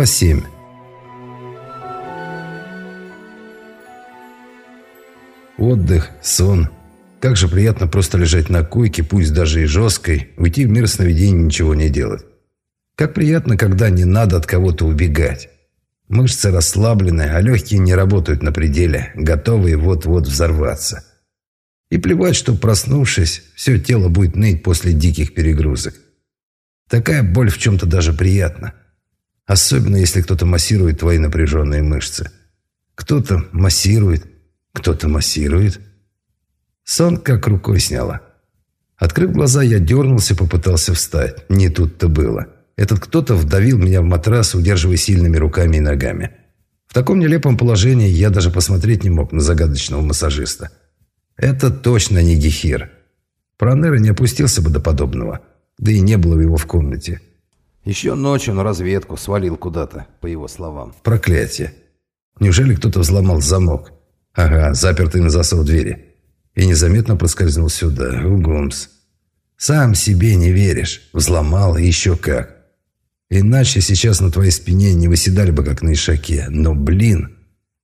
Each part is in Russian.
Глава 7 Отдых, сон. Как же приятно просто лежать на койке, пусть даже и жесткой, уйти в мир сновидений ничего не делать. Как приятно, когда не надо от кого-то убегать. Мышцы расслаблены, а легкие не работают на пределе, готовые вот-вот взорваться. И плевать, что проснувшись, все тело будет ныть после диких перегрузок. Такая боль в чем-то даже приятна. Особенно, если кто-то массирует твои напряженные мышцы. Кто-то массирует, кто-то массирует. Сон как рукой сняло. Открыв глаза, я дернулся, попытался встать. Не тут-то было. Этот кто-то вдавил меня в матрас, удерживая сильными руками и ногами. В таком нелепом положении я даже посмотреть не мог на загадочного массажиста. Это точно не Гехир. Пронера не опустился бы до подобного. Да и не было его в комнате. Еще ночью на разведку свалил куда-то, по его словам. Проклятие. Неужели кто-то взломал замок? Ага, запертый на засов двери. И незаметно проскользнул сюда, в Гумс. Сам себе не веришь. Взломал еще как. Иначе сейчас на твоей спине не выседали бы, как на ишаке. Но, блин,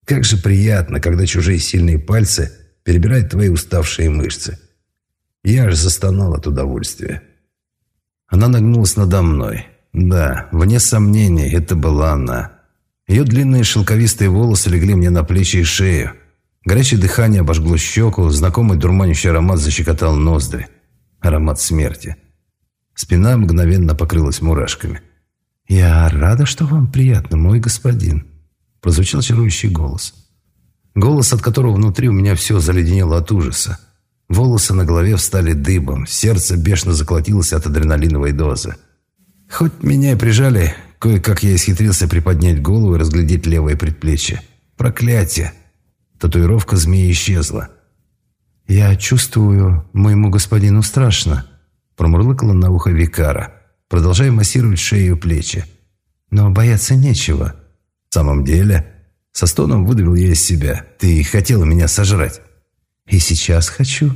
как же приятно, когда чужие сильные пальцы перебирают твои уставшие мышцы. Я аж застонал от удовольствия. Она нагнулась надо мной. Да, вне сомнений, это была она. Ее длинные шелковистые волосы легли мне на плечи и шею. Горячее дыхание обожгло щеку, знакомый дурманящий аромат защекотал ноздри. Аромат смерти. Спина мгновенно покрылась мурашками. «Я рада, что вам приятно, мой господин», – прозвучал чарующий голос. Голос, от которого внутри у меня все заледенело от ужаса. Волосы на голове встали дыбом, сердце бешено заколотилось от адреналиновой дозы. Хоть меня и прижали, кое-как я исхитрился приподнять голову и разглядеть левое предплечье. Проклятие! Татуировка змеи исчезла. «Я чувствую, моему господину страшно», – промурлыкала на ухо Викара, продолжая массировать шею и плечи. «Но бояться нечего». «В самом деле...» Со стоном выдавил я из себя. «Ты хотела меня сожрать». «И сейчас хочу».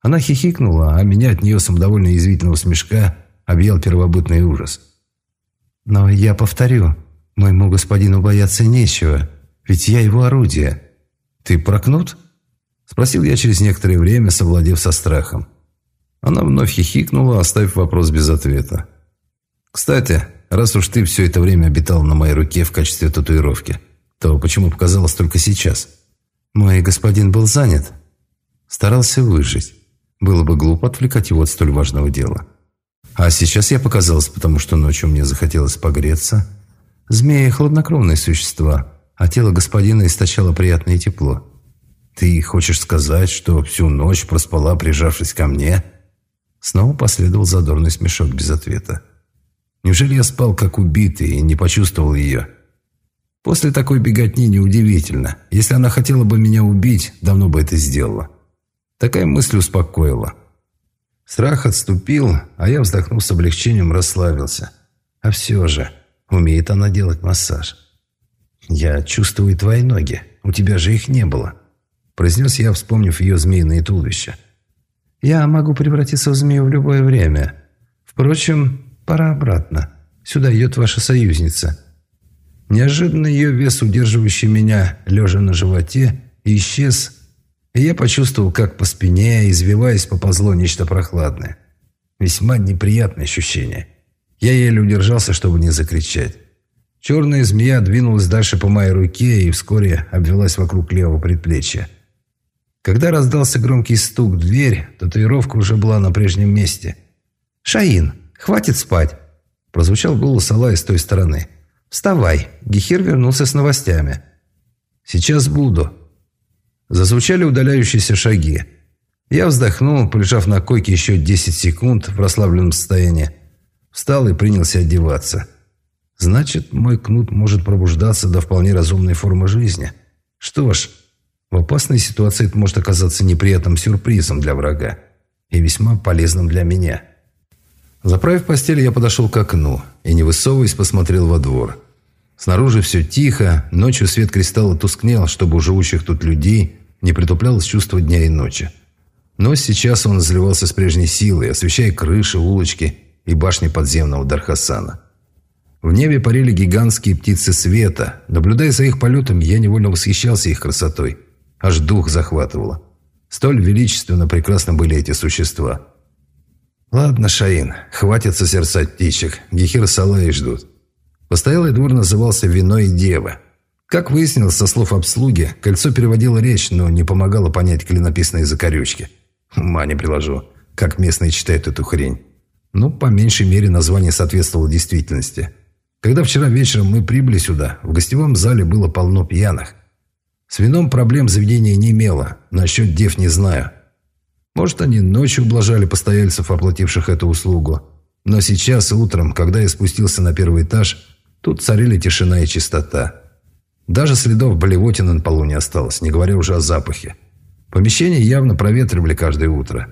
Она хихикнула, а меня от нее самодовольно язвительного смешка объял первобытный ужас. «Но я повторю, моему господину бояться нечего, ведь я его орудие». «Ты прокнут?» Спросил я через некоторое время, совладев со страхом. Она вновь хихикнула, оставив вопрос без ответа. «Кстати, раз уж ты все это время обитал на моей руке в качестве татуировки, то почему показалось только сейчас?» «Мой господин был занят. Старался выжить. Было бы глупо отвлекать его от столь важного дела. А сейчас я показалась, потому что ночью мне захотелось погреться. Змеи – хладнокровные существа, а тело господина источало приятное тепло. Ты хочешь сказать, что всю ночь проспала, прижавшись ко мне?» Снова последовал задорный смешок без ответа. «Неужели я спал как убитый и не почувствовал ее?» После такой беготни неудивительно. Если она хотела бы меня убить, давно бы это сделала. Такая мысль успокоила. Страх отступил, а я, вздохнув с облегчением, расслабился. А все же, умеет она делать массаж. «Я чувствую твои ноги. У тебя же их не было», – произнес я, вспомнив ее змеиное туловище. «Я могу превратиться в змею в любое время. Впрочем, пора обратно. Сюда идет ваша союзница». Неожиданно ее вес, удерживающий меня, лежа на животе, исчез, я почувствовал, как по спине, извиваясь, поползло нечто прохладное. Весьма неприятное ощущение. Я еле удержался, чтобы не закричать. Черная змея двинулась дальше по моей руке и вскоре обвелась вокруг левого предплечья. Когда раздался громкий стук в дверь, татуировка уже была на прежнем месте. «Шаин, хватит спать!» Прозвучал голос Алая с той стороны. «Вставай!» Гехир вернулся с новостями. «Сейчас буду», Зазвучали удаляющиеся шаги. Я вздохнул, полежав на койке еще 10 секунд в расслабленном состоянии. Встал и принялся одеваться. Значит, мой кнут может пробуждаться до вполне разумной формы жизни. Что ж, в опасной ситуации это может оказаться неприятным сюрпризом для врага и весьма полезным для меня. Заправив постель, я подошел к окну и, не высовываясь, посмотрел во двор. Снаружи все тихо, ночью свет кристалла тускнел, чтобы у живущих тут людей не притуплялось чувство дня и ночи. Но сейчас он заливался с прежней силой, освещая крыши, улочки и башни подземного Дархасана. В небе парили гигантские птицы света. Наблюдая за их полетом, я невольно восхищался их красотой. Аж дух захватывало. Столь величественно прекрасно были эти существа. Ладно, Шаин, хватит созерцать птичек. Гехир Салаи ждут. Постоялый двор назывался «Вино и дева». Как выяснилось со слов обслуги, кольцо переводило речь, но не помогало понять клинописные закорючки. Ума не приложу, как местные читают эту хрень. Ну, по меньшей мере, название соответствовало действительности. Когда вчера вечером мы прибыли сюда, в гостевом зале было полно пьяных. С вином проблем заведение не имело, насчет дев не знаю. Может, они ночью ублажали постояльцев, оплативших эту услугу. Но сейчас, утром, когда я спустился на первый этаж, тут царили тишина и чистота. Даже следов болевотины на полу не осталось, не говоря уже о запахе. Помещение явно проветривали каждое утро.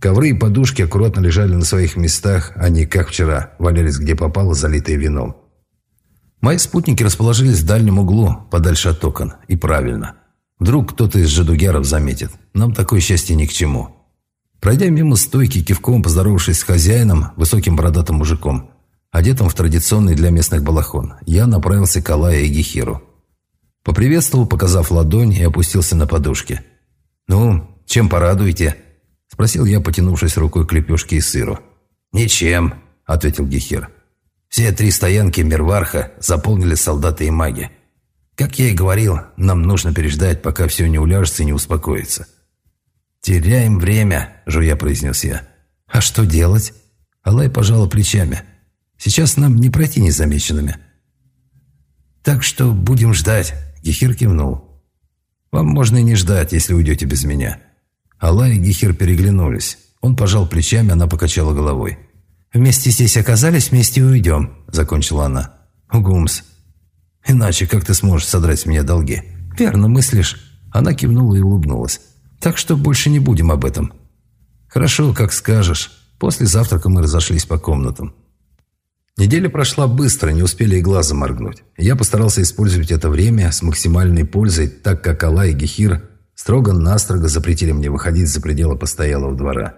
Ковры и подушки аккуратно лежали на своих местах, а не, как вчера, валялись где попало, залитые вином. Мои спутники расположились в дальнем углу, подальше от окон. И правильно. Вдруг кто-то из жадугяров заметит. Нам такое счастье ни к чему. Пройдя мимо стойки, кивком поздоровавшись с хозяином, высоким бородатым мужиком, одетым в традиционный для местных балахон, я направился к Алае и Гехиру. Поприветствовал, показав ладонь, и опустился на подушке. «Ну, чем порадуете?» – спросил я, потянувшись рукой к лепешке и сыру. «Ничем», – ответил Гехир. «Все три стоянки Мирварха заполнили солдаты и маги. Как я и говорил, нам нужно переждать, пока все не уляжется и не успокоится». «Теряем время», – жуя произнес я. «А что делать?» Алай пожала плечами. «Сейчас нам не пройти незамеченными». «Так что будем ждать», Гехир кивнул. «Вам можно и не ждать, если уйдете без меня». Алла и Гехир переглянулись. Он пожал плечами, она покачала головой. «Вместе здесь оказались, вместе уйдем», — закончила она. «Гумс. Иначе как ты сможешь содрать с меня долги?» «Верно мыслишь». Она кивнула и улыбнулась. «Так что больше не будем об этом». «Хорошо, как скажешь». После завтрака мы разошлись по комнатам. Неделя прошла быстро, не успели и глазом моргнуть. Я постарался использовать это время с максимальной пользой, так как Алла и Гехир строго-настрого запретили мне выходить за пределы постоялого двора.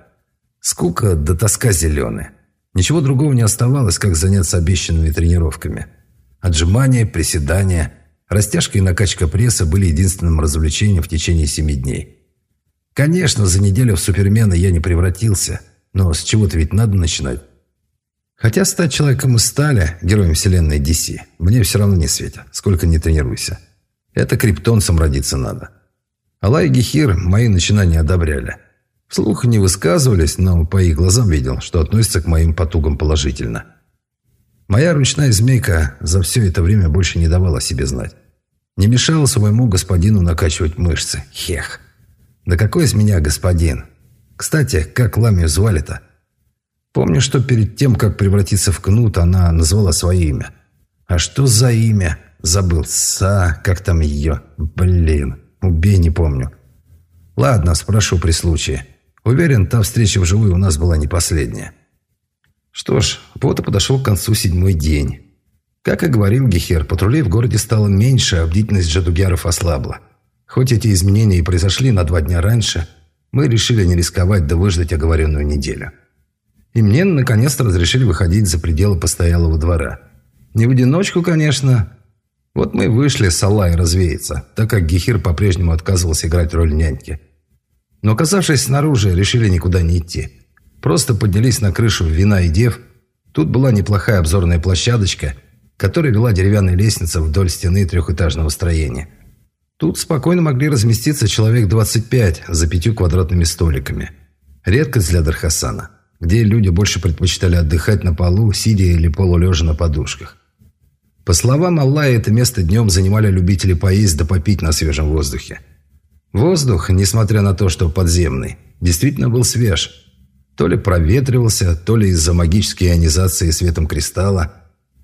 Скука да тоска зеленая. Ничего другого не оставалось, как заняться обещанными тренировками. Отжимания, приседания, растяжка и накачка пресса были единственным развлечением в течение семи дней. Конечно, за неделю в супермена я не превратился, но с чего-то ведь надо начинать. Хотя стать человеком из стали, героем вселенной DC, мне все равно не светит, сколько не тренируйся. Это криптонцам родиться надо. Алай и Гехир мои начинания одобряли. Вслух не высказывались, но по их глазам видел, что относятся к моим потугам положительно. Моя ручная змейка за все это время больше не давала себе знать. Не мешала своему господину накачивать мышцы. Хех. Да какой из меня господин? Кстати, как Ламию звали-то? Помню, что перед тем, как превратиться в кнут, она назвала свое имя. А что за имя? Забыл. Са, как там ее? Блин, убей, не помню. Ладно, спрошу при случае. Уверен, та встреча вживую у нас была не последняя. Что ж, вот и подошел к концу седьмой день. Как и говорил Гехер, патрулей в городе стало меньше, а бдительность джадугяров ослабла. Хоть эти изменения и произошли на два дня раньше, мы решили не рисковать да выждать оговоренную неделю. И мне наконец-то разрешили выходить за пределы постоялого двора. Не в одиночку, конечно. Вот мы вышли с Аллай развеяться, так как Гехир по-прежнему отказывался играть роль няньки. Но оказавшись снаружи, решили никуда не идти. Просто поднялись на крышу вина и дев. Тут была неплохая обзорная площадочка, которая вела деревянная лестница вдоль стены трехэтажного строения. Тут спокойно могли разместиться человек 25 за пятью квадратными столиками. Редкость для Дархасана где люди больше предпочитали отдыхать на полу, сидя или полулежа на подушках. По словам Аллаха, это место днем занимали любители поесть да попить на свежем воздухе. Воздух, несмотря на то, что подземный, действительно был свеж. То ли проветривался, то ли из-за магической ионизации светом кристалла,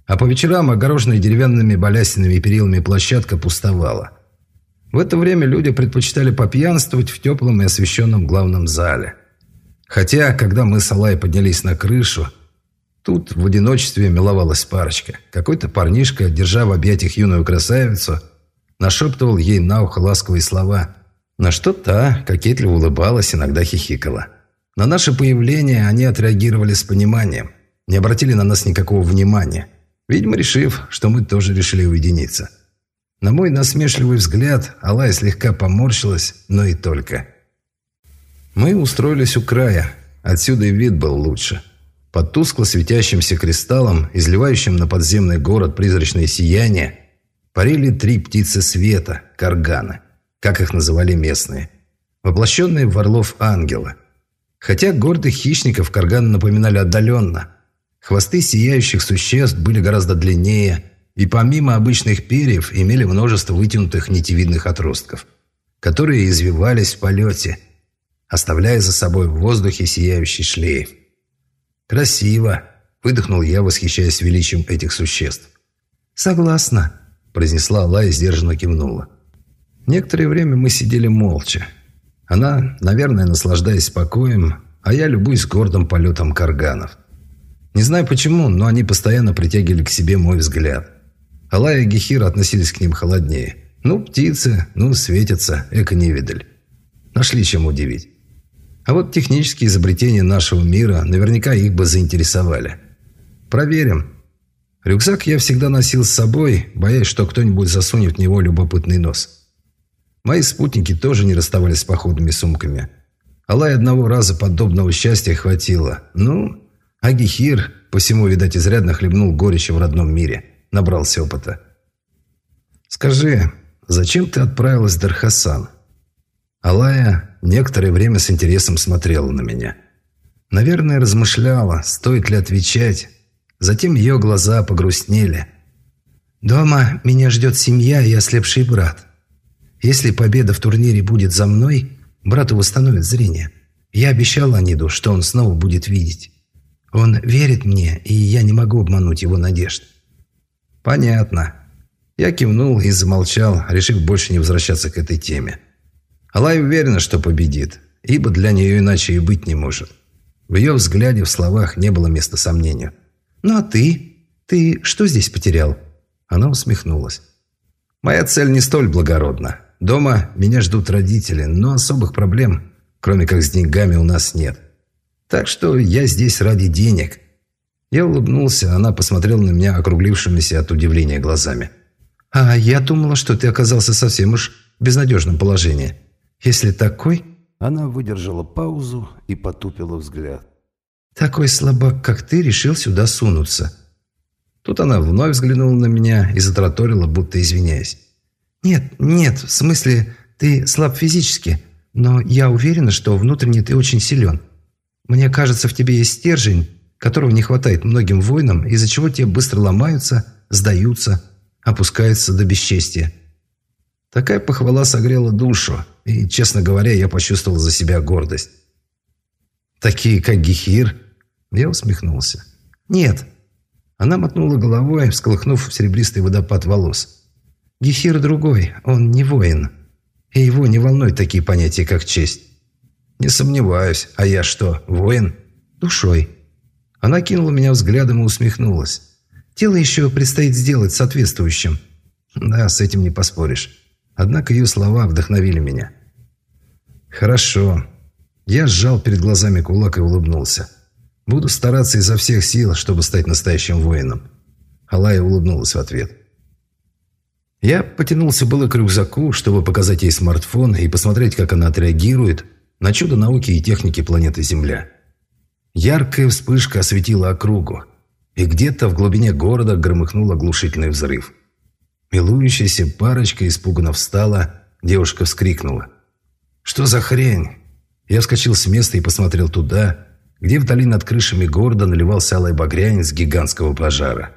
а по вечерам огороженная деревянными балясинами перилами площадка пустовала. В это время люди предпочитали попьянствовать в теплом и освещенном главном зале – Хотя, когда мы с Алай поднялись на крышу, тут в одиночестве миловалась парочка. Какой-то парнишка, держа в объятиях юную красавицу, нашептывал ей на ухо ласковые слова, на что та кокетливо улыбалась, иногда хихикала. На наше появление они отреагировали с пониманием, не обратили на нас никакого внимания. видимо, решив, что мы тоже решили уединиться. На мой насмешливый взгляд Алая слегка поморщилась, но и только. Мы устроились у края, отсюда и вид был лучше. Под тускло светящимся кристаллом, изливающим на подземный город призрачное сияние, парили три птицы света, карганы, как их называли местные, воплощенные в орлов ангела. Хотя гордых хищников карганы напоминали отдаленно. Хвосты сияющих существ были гораздо длиннее и помимо обычных перьев имели множество вытянутых нитевидных отростков, которые извивались в полете, оставляя за собой в воздухе сияющий шлейф. «Красиво!» – выдохнул я, восхищаясь величием этих существ. «Согласна», – произнесла Алла и сдержанно кивнула. Некоторое время мы сидели молча. Она, наверное, наслаждаясь покоем, а я любуюсь гордым полетом карганов. Не знаю почему, но они постоянно притягивали к себе мой взгляд. Алая и Гехир относились к ним холоднее. Ну, птицы, ну, светятся, эко-невидаль. Нашли чем удивить. А вот технические изобретения нашего мира наверняка их бы заинтересовали. Проверим. Рюкзак я всегда носил с собой, боясь, что кто-нибудь засунет в него любопытный нос. Мои спутники тоже не расставались с походными сумками. Алай одного раза подобного счастья хватило. Ну, а Гехир, посему, видать, изрядно хлебнул горечи в родном мире. Набрался опыта. «Скажи, зачем ты отправилась в Дархасан?» Алая некоторое время с интересом смотрела на меня. Наверное, размышляла, стоит ли отвечать. Затем ее глаза погрустнели. «Дома меня ждет семья и ослепший брат. Если победа в турнире будет за мной, брату восстановит зрение. Я обещал Аниду, что он снова будет видеть. Он верит мне, и я не могу обмануть его надежд. Понятно. Я кивнул и замолчал, решив больше не возвращаться к этой теме. Алай уверена, что победит, ибо для нее иначе и быть не может. В ее взгляде, в словах не было места сомнению. «Ну а ты? Ты что здесь потерял?» Она усмехнулась. «Моя цель не столь благородна. Дома меня ждут родители, но особых проблем, кроме как с деньгами, у нас нет. Так что я здесь ради денег». Я улыбнулся, она посмотрела на меня округлившимися от удивления глазами. «А я думала, что ты оказался совсем уж в безнадежном положении. Если такой...» Она выдержала паузу и потупила взгляд. «Такой слабак, как ты, решил сюда сунуться». Тут она вновь взглянула на меня и затраторила, будто извиняясь. «Нет, нет, в смысле, ты слаб физически, но я уверена, что внутренне ты очень силен. Мне кажется, в тебе есть стержень, которого не хватает многим воинам, из-за чего те быстро ломаются, сдаются, опускаются до бесчестия». Такая похвала согрела душу, и, честно говоря, я почувствовал за себя гордость. «Такие, как Гехир?» Я усмехнулся. «Нет». Она мотнула головой, всколыхнув серебристый водопад волос. Гехир другой, он не воин. И его не волнуют такие понятия, как честь. Не сомневаюсь. А я что, воин? Душой. Она кинула меня взглядом и усмехнулась. Тело еще предстоит сделать соответствующим. Да, с этим не поспоришь. Однако ее слова вдохновили меня. Хорошо. Я сжал перед глазами кулак и улыбнулся. Буду стараться изо всех сил, чтобы стать настоящим воином. Алая улыбнулась в ответ. Я потянулся было к рюкзаку, чтобы показать ей смартфон и посмотреть, как она отреагирует на чудо науки и техники планеты Земля. Яркая вспышка осветила округу, и где-то в глубине города громыхнул оглушительный взрыв. Милующаяся парочка испуганно встала, девушка вскрикнула. «Что за хрень?» Я вскочил с места и посмотрел туда, где вдали над крышами города наливался алый багрянец гигантского пожара.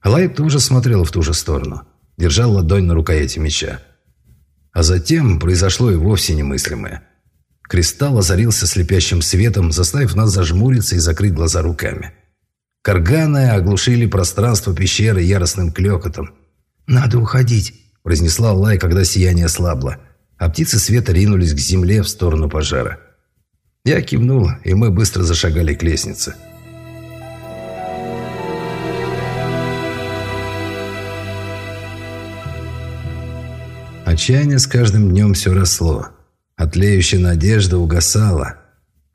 Алай тоже смотрел в ту же сторону держал ладонь на рукояти меча. А затем произошло и вовсе немыслимое. Кристалл озарился слепящим светом, заставив нас зажмуриться и закрыть глаза руками. Карганы оглушили пространство пещеры яростным клёкотом. «Надо уходить», – произнесла Лай, когда сияние ослабло, а птицы света ринулись к земле в сторону пожара. Я кивнул, и мы быстро зашагали к лестнице. Отчаяние с каждым днем все росло. Отлеющая надежда угасала.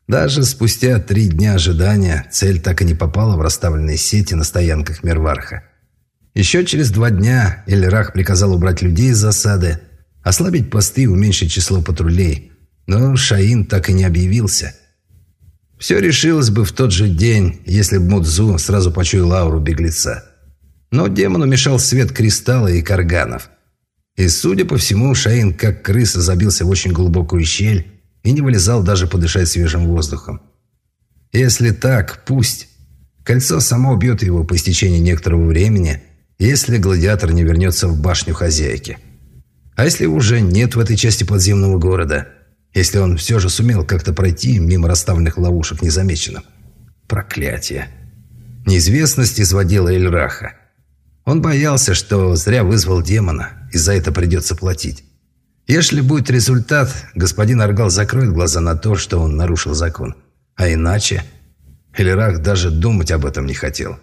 Даже спустя три дня ожидания цель так и не попала в расставленные сети на стоянках Мерварха. Еще через два дня Эльрах приказал убрать людей из засады, ослабить посты и уменьшить число патрулей. Но Шаин так и не объявился. Все решилось бы в тот же день, если бы Мудзу сразу почуял ауру беглеца. Но демону мешал свет кристалла и карганов. И, судя по всему, Шаин, как крыса, забился в очень глубокую щель и не вылезал даже подышать свежим воздухом. Если так, пусть. Кольцо само убьет его по истечении некоторого времени – если гладиатор не вернется в башню хозяйки. А если уже нет в этой части подземного города? Если он все же сумел как-то пройти мимо расставленных ловушек незамеченным? Проклятие. Неизвестность изводила Эльраха. Он боялся, что зря вызвал демона, и за это придется платить. Если будет результат, господин Аргал закроет глаза на то, что он нарушил закон. А иначе... Эльрах даже думать об этом не хотел.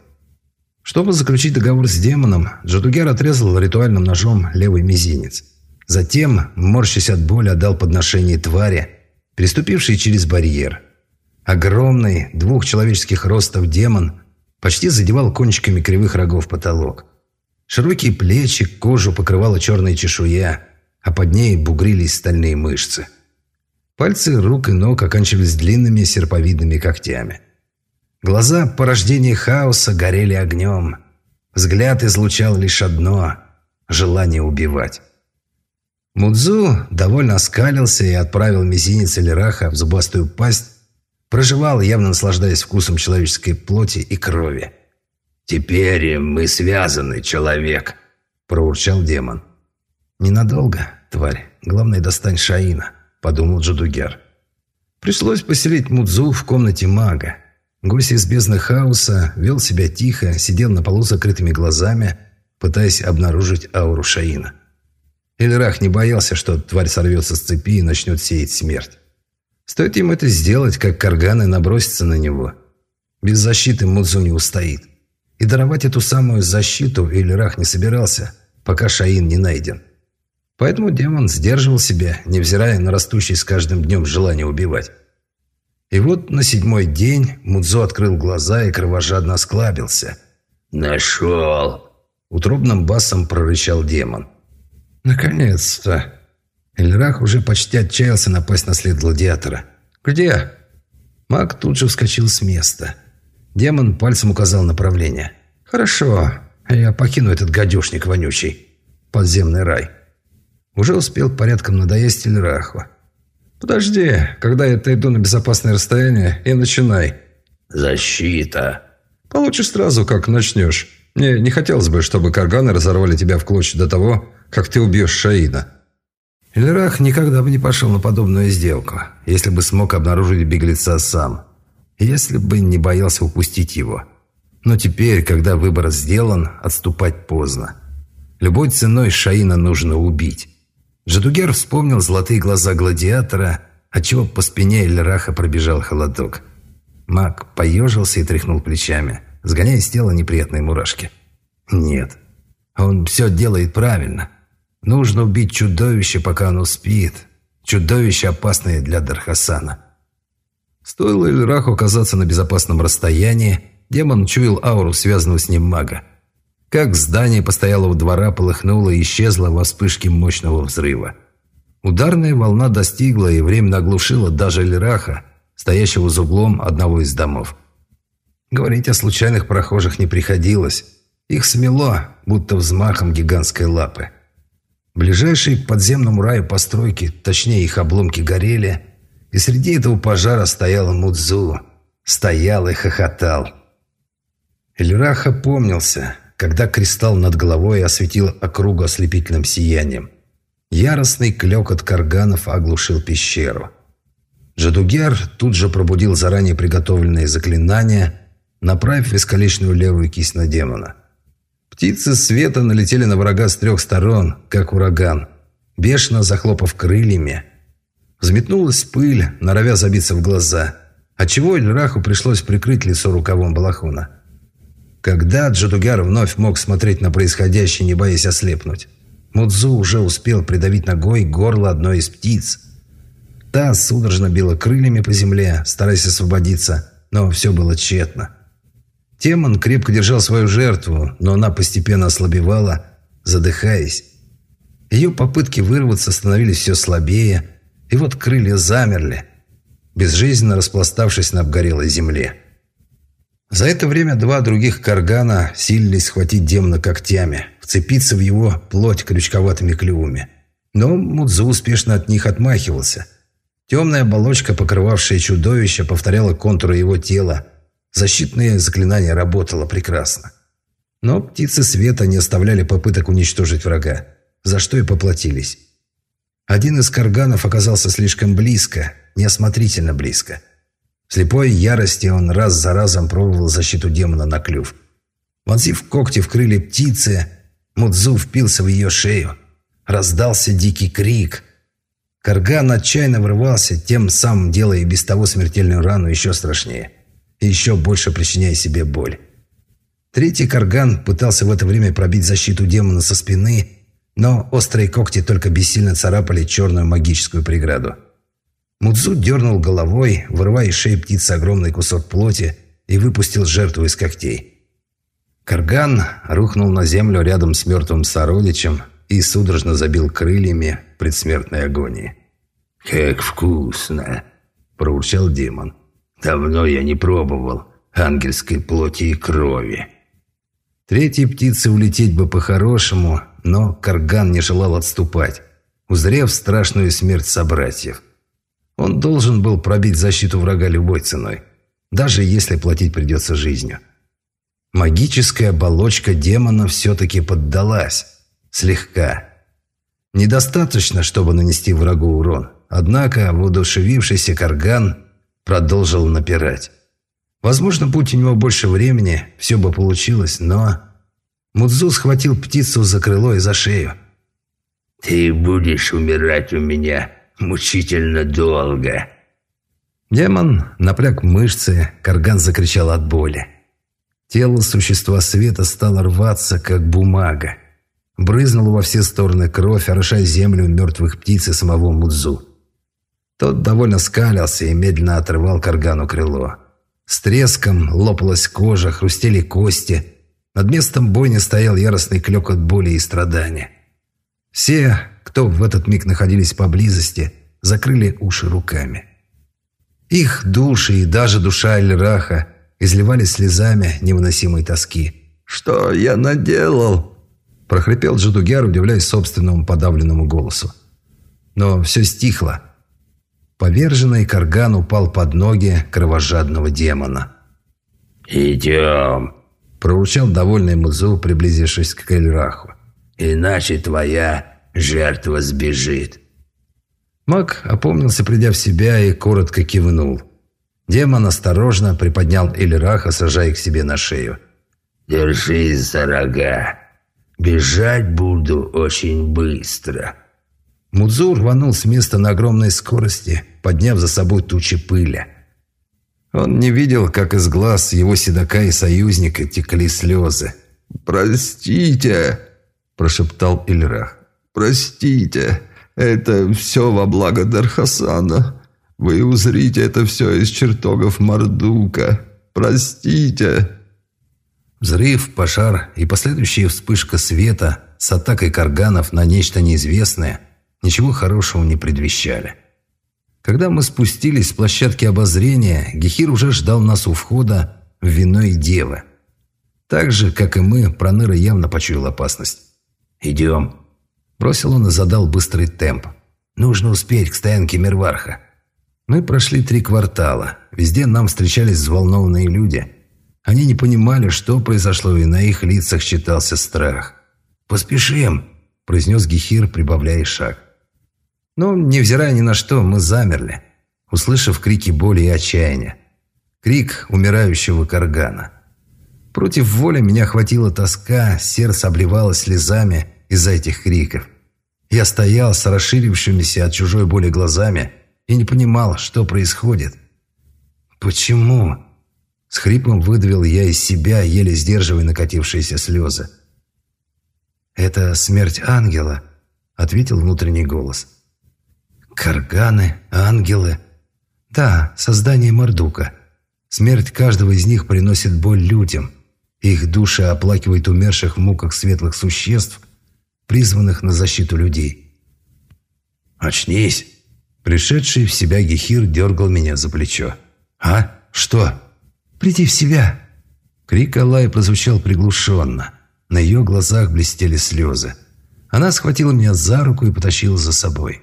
Чтобы заключить договор с демоном, Джадугер отрезал ритуальным ножом левый мизинец. Затем, морщась от боли, отдал подношение твари, переступившей через барьер. Огромный, двух человеческих ростов демон почти задевал кончиками кривых рогов потолок. Широкие плечи, кожу покрывала черная чешуя, а под ней бугрились стальные мышцы. Пальцы рук и ног оканчивались длинными серповидными когтями – Глаза порождения хаоса горели огнем. Взгляд излучал лишь одно – желание убивать. Мудзу довольно оскалился и отправил мизинец Элираха в зубастую пасть, проживал, явно наслаждаясь вкусом человеческой плоти и крови. «Теперь мы связаны, человек», – проурчал демон. «Ненадолго, тварь. Главное, достань Шаина», – подумал Джадугер. Пришлось поселить Мудзу в комнате мага. Гость из бездны хаоса вел себя тихо, сидел на полу с закрытыми глазами, пытаясь обнаружить ауру Шаина. Эльрах не боялся, что тварь сорвется с цепи и начнет сеять смерть. Стоит им это сделать, как карганы набросятся на него. Без защиты Мудзу не устоит. И даровать эту самую защиту Эльрах не собирался, пока Шаин не найден. Поэтому демон сдерживал себя, невзирая на растущее с каждым днем желание убивать. И вот на седьмой день Мудзо открыл глаза и кровожадно осклабился. «Нашел!» Утробным басом прорычал демон. «Наконец-то!» Эльрах уже почти отчаялся напасть на след гладиатора. «Где?» Маг тут же вскочил с места. Демон пальцем указал направление. «Хорошо, я покину этот гадюшник вонючий. Подземный рай». Уже успел порядком надоесть Эльраху. «Подожди, когда я отойду на безопасное расстояние, и начинай». «Защита». «Получишь сразу, как начнешь. Мне не хотелось бы, чтобы карганы разорвали тебя в клочья до того, как ты убьешь Шаина». Эльрах никогда бы не пошел на подобную сделку, если бы смог обнаружить беглеца сам. Если бы не боялся упустить его. Но теперь, когда выбор сделан, отступать поздно. Любой ценой Шаина нужно убить. Жадугер вспомнил золотые глаза гладиатора, отчего по спине Эльраха пробежал холодок. Маг поежился и тряхнул плечами, сгоняя с тела неприятные мурашки. «Нет, он все делает правильно. Нужно убить чудовище, пока оно спит. Чудовище, опасное для Дархасана». Стоило Эльраху оказаться на безопасном расстоянии, демон чуял ауру, связанную с ним мага как здание постоялого двора полыхнуло и исчезло во вспышке мощного взрыва. Ударная волна достигла и временно оглушила даже Лираха, стоящего за углом одного из домов. Говорить о случайных прохожих не приходилось. Их смело, будто взмахом гигантской лапы. Ближайшие к подземному раю постройки, точнее их обломки горели, и среди этого пожара стоял Мудзу. Стоял и хохотал. Эльраха помнился, когда кристалл над головой осветил округу ослепительным сиянием. Яростный клёкот карганов оглушил пещеру. Джадугер тут же пробудил заранее приготовленные заклинания, направив искалеченную левую кисть на демона. Птицы света налетели на врага с трех сторон, как ураган, бешено захлопав крыльями. Взметнулась пыль, норовя забиться в глаза, отчего Эльраху пришлось прикрыть лицо рукавом балахона. Когда Джадугяр вновь мог смотреть на происходящее, не боясь ослепнуть? Мудзу уже успел придавить ногой горло одной из птиц. Та судорожно била крыльями по земле, стараясь освободиться, но все было тщетно. Теман крепко держал свою жертву, но она постепенно ослабевала, задыхаясь. Ее попытки вырваться становились все слабее, и вот крылья замерли, безжизненно распластавшись на обгорелой земле. За это время два других каргана силились схватить демона когтями, вцепиться в его плоть крючковатыми клювами. Но Мудзу успешно от них отмахивался. Темная оболочка, покрывавшая чудовище, повторяла контуры его тела. Защитное заклинание работало прекрасно. Но птицы света не оставляли попыток уничтожить врага, за что и поплатились. Один из карганов оказался слишком близко, неосмотрительно близко. В слепой ярости он раз за разом пробовал защиту демона на клюв. Вонзив когти в крылья птицы, Мудзу впился в ее шею. Раздался дикий крик. Карган отчаянно врывался, тем самым делая и без того смертельную рану еще страшнее. И еще больше причиняя себе боль. Третий карган пытался в это время пробить защиту демона со спины, но острые когти только бессильно царапали черную магическую преграду. Мудзу дернул головой, вырывая из шеи птицы огромный кусок плоти и выпустил жертву из когтей. Карган рухнул на землю рядом с мертвым сородичем и судорожно забил крыльями предсмертной агонии. «Как вкусно!» – проурчал демон. «Давно я не пробовал ангельской плоти и крови». Третьей птице улететь бы по-хорошему, но Карган не желал отступать, узрев страшную смерть собратьев. Он должен был пробить защиту врага любой ценой, даже если платить придется жизнью. Магическая оболочка демона все-таки поддалась. Слегка. Недостаточно, чтобы нанести врагу урон. Однако воодушевившийся Карган продолжил напирать. Возможно, будь у него больше времени, все бы получилось, но... Мудзу схватил птицу за крыло и за шею. «Ты будешь умирать у меня мучительно долго». Демон напряг мышцы, Карган закричал от боли. Тело существа света стало рваться, как бумага. Брызнула во все стороны кровь, орошая землю мертвых птиц и самого Мудзу. Тот довольно скалился и медленно отрывал Каргану крыло. С треском лопалась кожа, хрустели кости. Над местом бойни стоял яростный клёкот боли и страдания. Все, кто в этот миг находились поблизости, закрыли уши руками. Их души и даже душа Эльраха изливались слезами невыносимой тоски. «Что я наделал?» – прохрипел Джадугяр, удивляясь собственному подавленному голосу. Но все стихло. Поверженный Карган упал под ноги кровожадного демона. «Идем», – проурчал довольный Музу, приблизившись к Эльраху. «Иначе твоя жертва сбежит». Маг опомнился, придя в себя, и коротко кивнул. Демон осторожно приподнял Эльраха, сажая к себе на шею. «Держись за рога. Бежать буду очень быстро». Мудзу рванул с места на огромной скорости, подняв за собой тучи пыли. Он не видел, как из глаз его седока и союзника текли слезы. «Простите!» – прошептал Ильрах. «Простите! Это все во благо Дархасана. Вы узрите это все из чертогов Мардука. Простите!» Взрыв, пожар и последующая вспышка света с атакой карганов на нечто неизвестное – ничего хорошего не предвещали. Когда мы спустились с площадки обозрения, Гехир уже ждал нас у входа в вино и девы. Так же, как и мы, Проныра явно почуял опасность. «Идем», – бросил он и задал быстрый темп. «Нужно успеть к стоянке Мирварха». Мы прошли три квартала. Везде нам встречались взволнованные люди. Они не понимали, что произошло, и на их лицах читался страх. «Поспешим», – произнес Гехир, прибавляя шаг. Но, невзирая ни на что, мы замерли, услышав крики боли и отчаяния. Крик умирающего каргана. Против воли меня охватила тоска, сердце обливалось слезами из-за этих криков. Я стоял с расширившимися от чужой боли глазами и не понимал, что происходит. «Почему?» С хрипом выдавил я из себя, еле сдерживая накатившиеся слезы. «Это смерть ангела», — ответил внутренний голос. Карганы, ангелы. Да, создание Мордука. Смерть каждого из них приносит боль людям. Их души оплакивают умерших в муках светлых существ, призванных на защиту людей. «Очнись!» Пришедший в себя Гехир дергал меня за плечо. «А? Что?» «Приди в себя!» Крик Аллая прозвучал приглушенно. На ее глазах блестели слезы. Она схватила меня за руку и потащила за собой.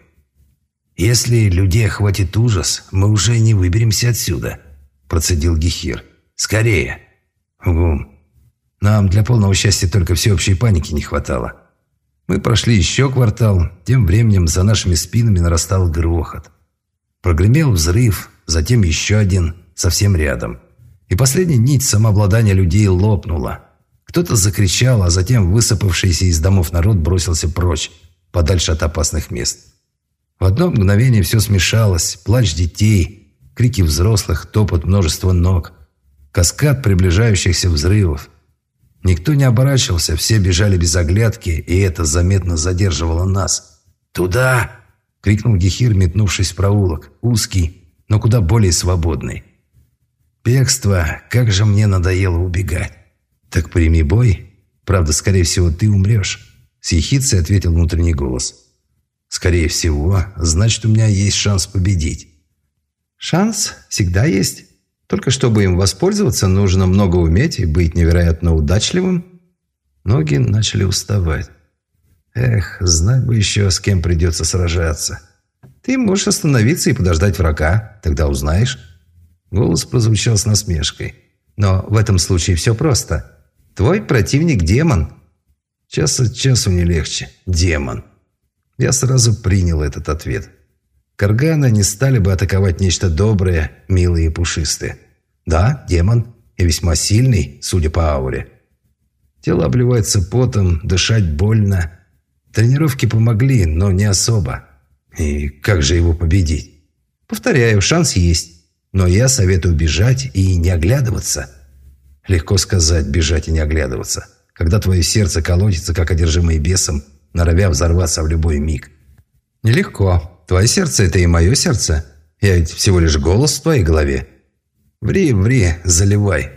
«Если людей охватит ужас, мы уже не выберемся отсюда», – процедил Гехир. «Скорее!» «Гум, нам для полного счастья только всеобщей паники не хватало. Мы прошли еще квартал, тем временем за нашими спинами нарастал грохот. Прогремел взрыв, затем еще один, совсем рядом. И последняя нить самообладания людей лопнула. Кто-то закричал, а затем высыпавшийся из домов народ бросился прочь, подальше от опасных мест. В одно мгновение все смешалось, плач детей, крики взрослых, топот множества ног, каскад приближающихся взрывов – Никто не оборачивался, все бежали без оглядки, и это заметно задерживало нас. «Туда!» — крикнул Гехир, метнувшись в проулок. Узкий, но куда более свободный. «Бегство! Как же мне надоело убегать!» «Так прими бой. Правда, скорее всего, ты умрешь», — с ехицей ответил внутренний голос. «Скорее всего, значит, у меня есть шанс победить». «Шанс всегда есть. Только чтобы им воспользоваться, нужно много уметь и быть невероятно удачливым. Ноги начали уставать. Эх, знать бы еще, с кем придется сражаться. Ты можешь остановиться и подождать врага, тогда узнаешь. Голос прозвучал с насмешкой. Но в этом случае все просто. Твой противник – демон. Час от часу не легче. Демон. Я сразу принял этот ответ. Карганы не стали бы атаковать нечто доброе, милое и пушистое. Да, демон, и весьма сильный, судя по ауре. Тело обливается потом, дышать больно. Тренировки помогли, но не особо. И как же его победить? Повторяю, шанс есть. Но я советую бежать и не оглядываться. Легко сказать, бежать и не оглядываться. Когда твое сердце колотится, как одержимое бесом, норовя взорваться в любой миг. Нелегко. Твое сердце – это и мое сердце. Я ведь всего лишь голос в твоей голове. Ври, ври, заливай.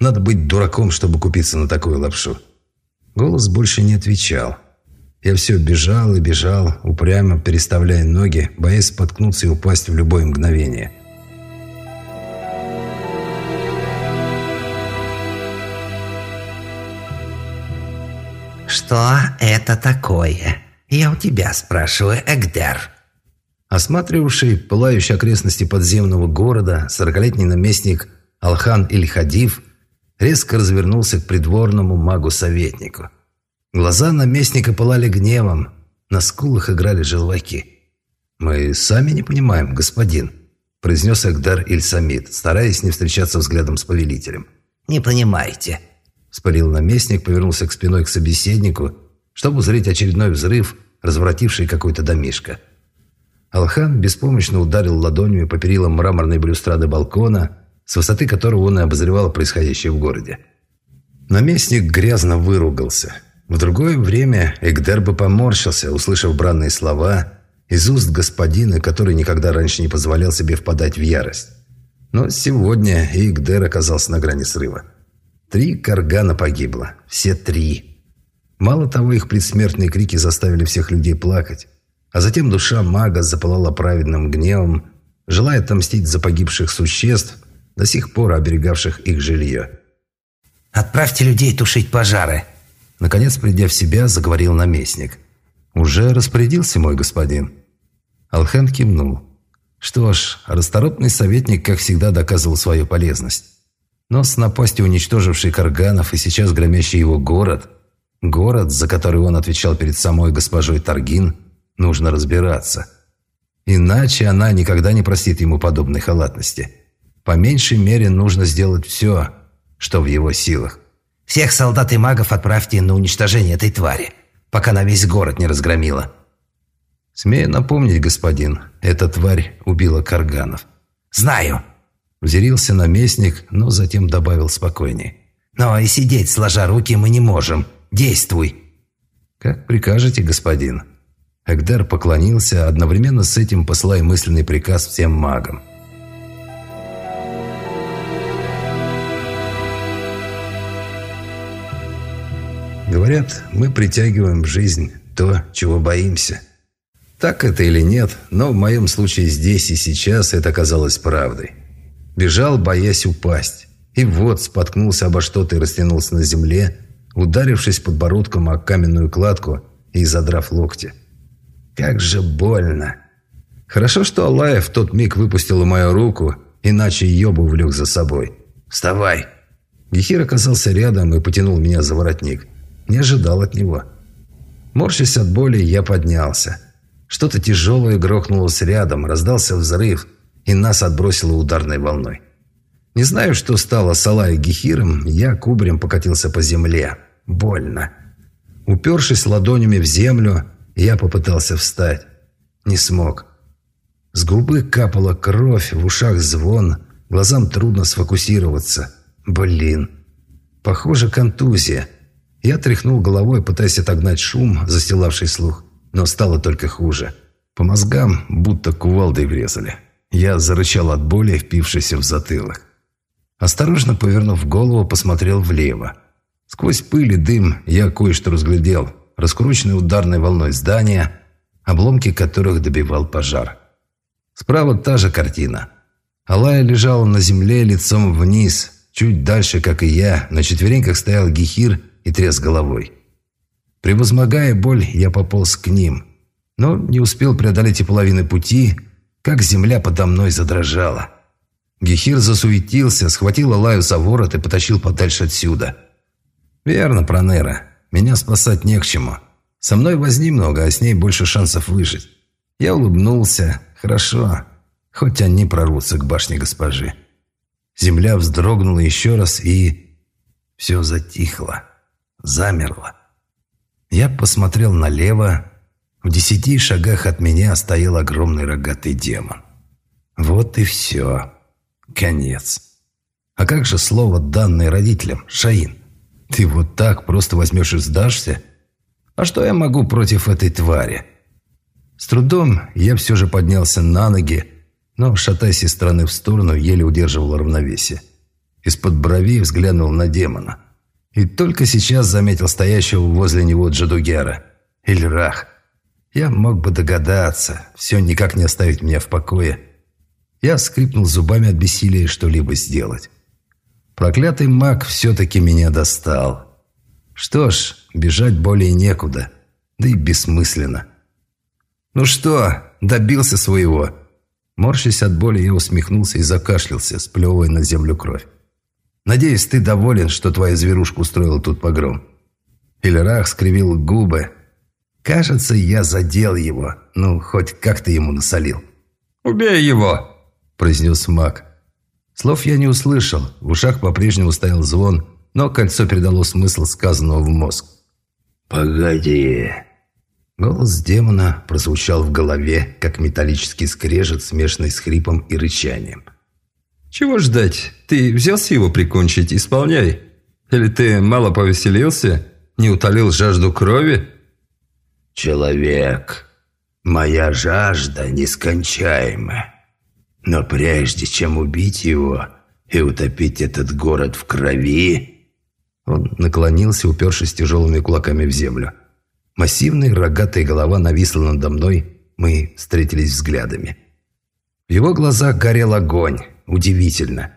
Надо быть дураком, чтобы купиться на такую лапшу. Голос больше не отвечал. Я все бежал и бежал, упрямо переставляя ноги, боясь споткнуться и упасть в любое мгновение. «Что это такое? Я у тебя спрашиваю, Эгдер». Осматривавший пылающие окрестности подземного города, сорокалетний наместник Алхан Иль-Хадив резко развернулся к придворному магу-советнику. Глаза наместника пылали гневом, на скулах играли желваки. «Мы сами не понимаем, господин», – произнес Эгдар Иль-Самид, стараясь не встречаться взглядом с повелителем. «Не понимаете», – спалил наместник, повернулся к спиной к собеседнику, чтобы узреть очередной взрыв, развративший какой-то домишко – Алхан беспомощно ударил ладонью по перилам мраморной балюстрады балкона, с высоты которого он и обозревал происходящее в городе. Наместник грязно выругался. В другое время Эгдер бы поморщился, услышав бранные слова из уст господина, который никогда раньше не позволял себе впадать в ярость. Но сегодня Игдер оказался на грани срыва. Три каргана погибло. Все три. Мало того, их предсмертные крики заставили всех людей плакать. А затем душа мага запылала праведным гневом, желая отомстить за погибших существ, до сих пор оберегавших их жилье. «Отправьте людей тушить пожары!» Наконец, придя в себя, заговорил наместник. «Уже распорядился мой господин». Алхан кивнул. Что ж, расторопный советник, как всегда, доказывал свою полезность. Но с напастью уничтоживший Карганов и сейчас громящий его город, город, за который он отвечал перед самой госпожой Таргин, Нужно разбираться. Иначе она никогда не простит ему подобной халатности. По меньшей мере нужно сделать все, что в его силах. «Всех солдат и магов отправьте на уничтожение этой твари, пока на весь город не разгромила». «Смею напомнить, господин, эта тварь убила Карганов». «Знаю», – взирился наместник, но затем добавил спокойнее. «Но и сидеть, сложа руки, мы не можем. Действуй». «Как прикажете, господин». Эгдер поклонился, одновременно с этим посылая мысленный приказ всем магам. Говорят, мы притягиваем в жизнь то, чего боимся. Так это или нет, но в моем случае здесь и сейчас это казалось правдой. Бежал, боясь упасть. И вот споткнулся обо что-то и растянулся на земле, ударившись подбородком о каменную кладку и задрав локти. Как же больно! Хорошо, что Аллаев в тот миг выпустил мою руку, иначе ее бы увлек за собой. «Вставай!» Гехир оказался рядом и потянул меня за воротник. Не ожидал от него. Морщась от боли, я поднялся. Что-то тяжелое грохнулось рядом, раздался взрыв, и нас отбросило ударной волной. Не знаю, что стало с Алай Гехиром, я кубарем покатился по земле. Больно. Упершись ладонями в землю, я попытался встать. Не смог. С губы капала кровь, в ушах звон, глазам трудно сфокусироваться. Блин. Похоже, контузия. Я тряхнул головой, пытаясь отогнать шум, застилавший слух, но стало только хуже. По мозгам будто кувалдой врезали. Я зарычал от боли, впившейся в затылок. Осторожно повернув голову, посмотрел влево. Сквозь пыль и дым я кое-что разглядел. Раскрученное ударной волной здания, обломки которых добивал пожар. Справа та же картина. Алая лежала на земле лицом вниз. Чуть дальше, как и я, на четвереньках стоял Гехир и тряс головой. Превозмогая боль, я пополз к ним. Но не успел преодолеть и половины пути, как земля подо мной задрожала. Гехир засуетился, схватил Алаю за ворот и потащил подальше отсюда. «Верно, Пронера. Меня спасать не к чему. Со мной возни много, а с ней больше шансов выжить». Я улыбнулся. «Хорошо. Хоть они прорвутся к башне госпожи». Земля вздрогнула еще раз, и... Все затихло. Замерло. Я посмотрел налево. В десяти шагах от меня стоял огромный рогатый демон. Вот и все. Конец. А как же слово, данное родителям, Шаин? Ты вот так просто возьмешь и сдашься? А что я могу против этой твари? С трудом я все же поднялся на ноги, но, шатаясь из стороны в сторону, еле удерживал равновесие. Из-под брови взглянул на демона. И только сейчас заметил стоящего возле него Джадугера. Ильрах. Я мог бы догадаться, все никак не оставить меня в покое. Я скрипнул зубами от бессилия что-либо сделать. Проклятый маг все-таки меня достал. Что ж, бежать более некуда, да и бессмысленно. «Ну что, добился своего?» Морщась от боли, я усмехнулся и закашлялся, сплевывая на землю кровь. «Надеюсь, ты доволен, что твоя зверушка устроила тут погром?» Ильрах скривил губы. «Кажется, я задел его. Ну, хоть как-то ему насолил». «Убей его!» – произнес маг. Слов я не услышал, в ушах по-прежнему стоял звон, но кольцо передало смысл сказанного в мозг. «Погоди!» Голос демона прозвучал в голове, как металлический скрежет, смешанный с хрипом и рычанием. «Чего ждать? Ты взялся его прикончить? Исполняй! Или ты мало повеселился? Не утолил жажду крови?» «Человек, моя жажда нескончаема. Но прежде чем убить его и утопить этот город в крови...» Он наклонился, упершись тяжелыми кулаками в землю. Массивная рогатая голова нависла надо мной, мы встретились взглядами. В его глазах горел огонь. Удивительно.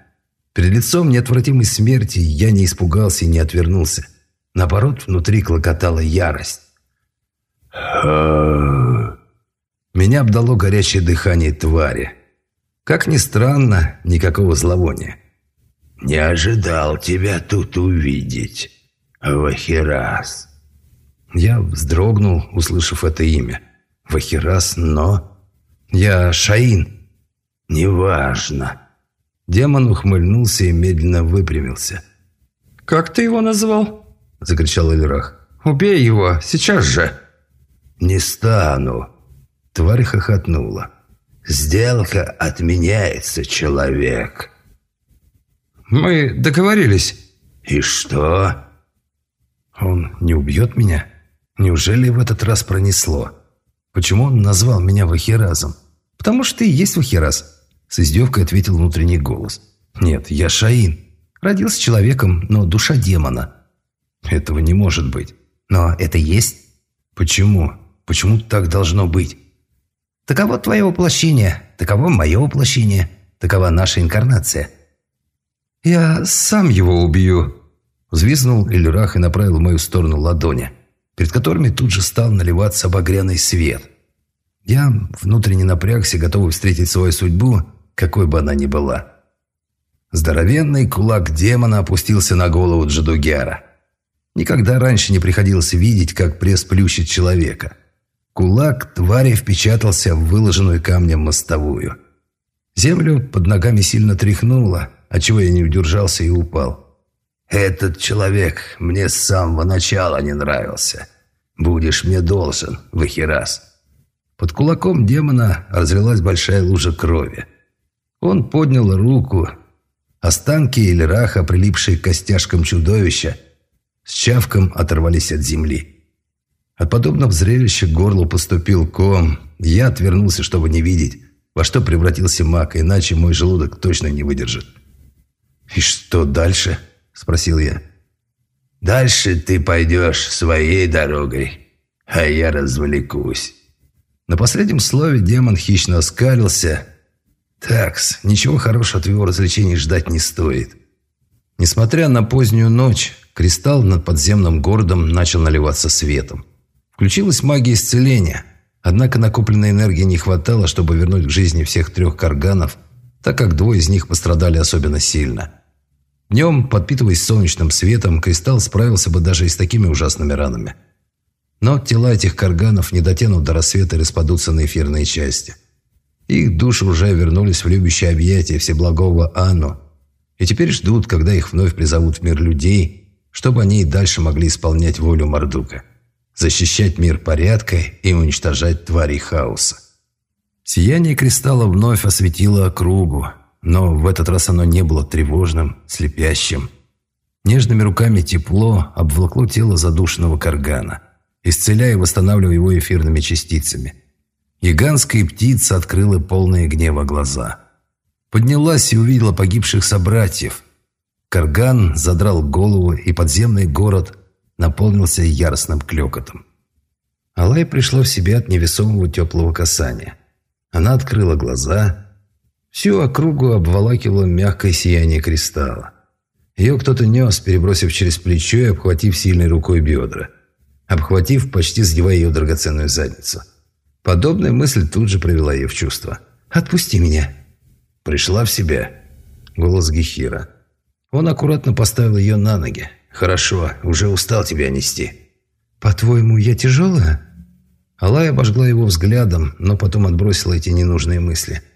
Перед лицом неотвратимой смерти я не испугался и не отвернулся. Наоборот, внутри клокотала ярость. Меня обдало горячее дыхание твари. Как ни странно, никакого зловония. «Не ожидал тебя тут увидеть, Вахирас». Я вздрогнул, услышав это имя. Вахирас, но... Я Шаин. «Неважно». Демон ухмыльнулся и медленно выпрямился. «Как ты его назвал?» – закричал Эльрах. «Убей его, сейчас же!» «Не стану!» Тварь хохотнула. Сделка отменяется, человек. Мы договорились. И что? Он не убьет меня? Неужели в этот раз пронесло? Почему он назвал меня Вахиразом? Потому что ты и есть Вахираз. С издевкой ответил внутренний голос. Нет, я Шаин. Родился человеком, но душа демона. Этого не может быть. Но это есть? Почему? Почему так должно быть? Таково твое воплощение, таково мое воплощение, такова наша инкарнация. «Я сам его убью!» Взвизнул Эльрах и направил в мою сторону ладони, перед которыми тут же стал наливаться багряный свет. Я внутренне напрягся, готовый встретить свою судьбу, какой бы она ни была. Здоровенный кулак демона опустился на голову Джадугяра. Никогда раньше не приходилось видеть, как пресс плющит человека. Кулак твари впечатался в выложенную камнем мостовую. Землю под ногами сильно тряхнуло, отчего я не удержался и упал. «Этот человек мне с самого начала не нравился. Будешь мне должен, Вахирас». Под кулаком демона разлилась большая лужа крови. Он поднял руку. Останки Эльраха, прилипшие к костяшкам чудовища, с чавком оторвались от земли. От подобного зрелища к горлу поступил ком. Я отвернулся, чтобы не видеть, во что превратился маг, иначе мой желудок точно не выдержит. «И что дальше?» – спросил я. «Дальше ты пойдешь своей дорогой, а я развлекусь». На последнем слове демон хищно оскалился. «Такс, ничего хорошего от его развлечений ждать не стоит». Несмотря на позднюю ночь, кристалл над подземным городом начал наливаться светом. Включилась магия исцеления, однако накопленной энергии не хватало, чтобы вернуть к жизни всех трех карганов, так как двое из них пострадали особенно сильно. Днем, подпитываясь солнечным светом, кристалл справился бы даже и с такими ужасными ранами. Но тела этих карганов не дотянут до рассвета и распадутся на эфирные части. Их души уже вернулись в любящее объятие Всеблагого Анну, и теперь ждут, когда их вновь призовут в мир людей, чтобы они и дальше могли исполнять волю Мардука, защищать мир порядка и уничтожать тварей хаоса. Сияние кристалла вновь осветило округу, но в этот раз оно не было тревожным, слепящим. Нежными руками тепло обволокло тело задушенного каргана, исцеляя и восстанавливая его эфирными частицами. Гигантская птица открыла полные гнева глаза. Поднялась и увидела погибших собратьев. Карган задрал голову, и подземный город наполнился яростным клёкотом. Алай пришла в себя от невесомого теплого касания. Она открыла глаза Всю округу обволакивало мягкое сияние кристалла. Ее кто-то нес, перебросив через плечо и обхватив сильной рукой бедра. Обхватив, почти сдевая ее драгоценную задницу. Подобная мысль тут же привела ее в чувство. «Отпусти меня!» Пришла в себя. Голос Гехира. Он аккуратно поставил ее на ноги. «Хорошо, уже устал тебя нести». «По-твоему, я тяжелая?» Алая обожгла его взглядом, но потом отбросила эти ненужные мысли –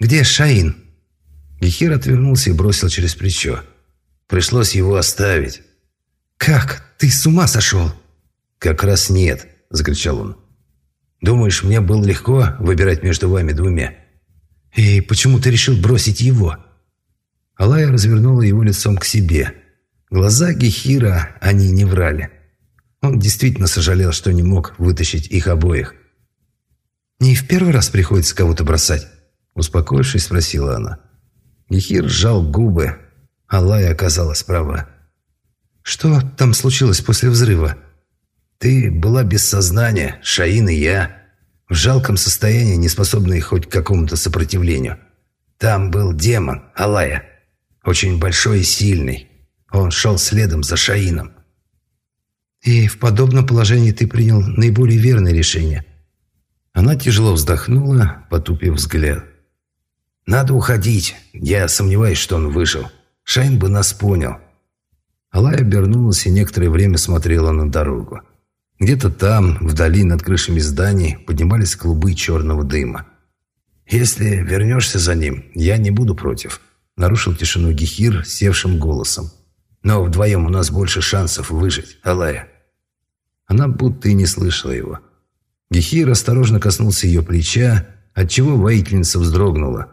«Где Шаин?» Гехир отвернулся и бросил через плечо. Пришлось его оставить. «Как? Ты с ума сошел?» «Как раз нет», – закричал он. «Думаешь, мне было легко выбирать между вами двумя?» «И почему ты решил бросить его?» Алая развернула его лицом к себе. Глаза Гехира, они не врали. Он действительно сожалел, что не мог вытащить их обоих. «Не в первый раз приходится кого-то бросать?» Успокоившись, спросила она. Гехир сжал губы. Алая оказалась права. «Что там случилось после взрыва?» «Ты была без сознания, Шаин и я, в жалком состоянии, не способные хоть к какому-то сопротивлению. Там был демон, Алая, очень большой и сильный. Он шел следом за Шаином». «И в подобном положении ты принял наиболее верное решение». Она тяжело вздохнула, потупив взгляд. «Надо уходить. Я сомневаюсь, что он выжил. Шайн бы нас понял». Алая обернулась и некоторое время смотрела на дорогу. Где-то там, вдали, над крышами зданий, поднимались клубы черного дыма. «Если вернешься за ним, я не буду против», — нарушил тишину Гехир севшим голосом. «Но вдвоем у нас больше шансов выжить, Алая». Она будто и не слышала его. Гехир осторожно коснулся ее плеча, отчего воительница вздрогнула.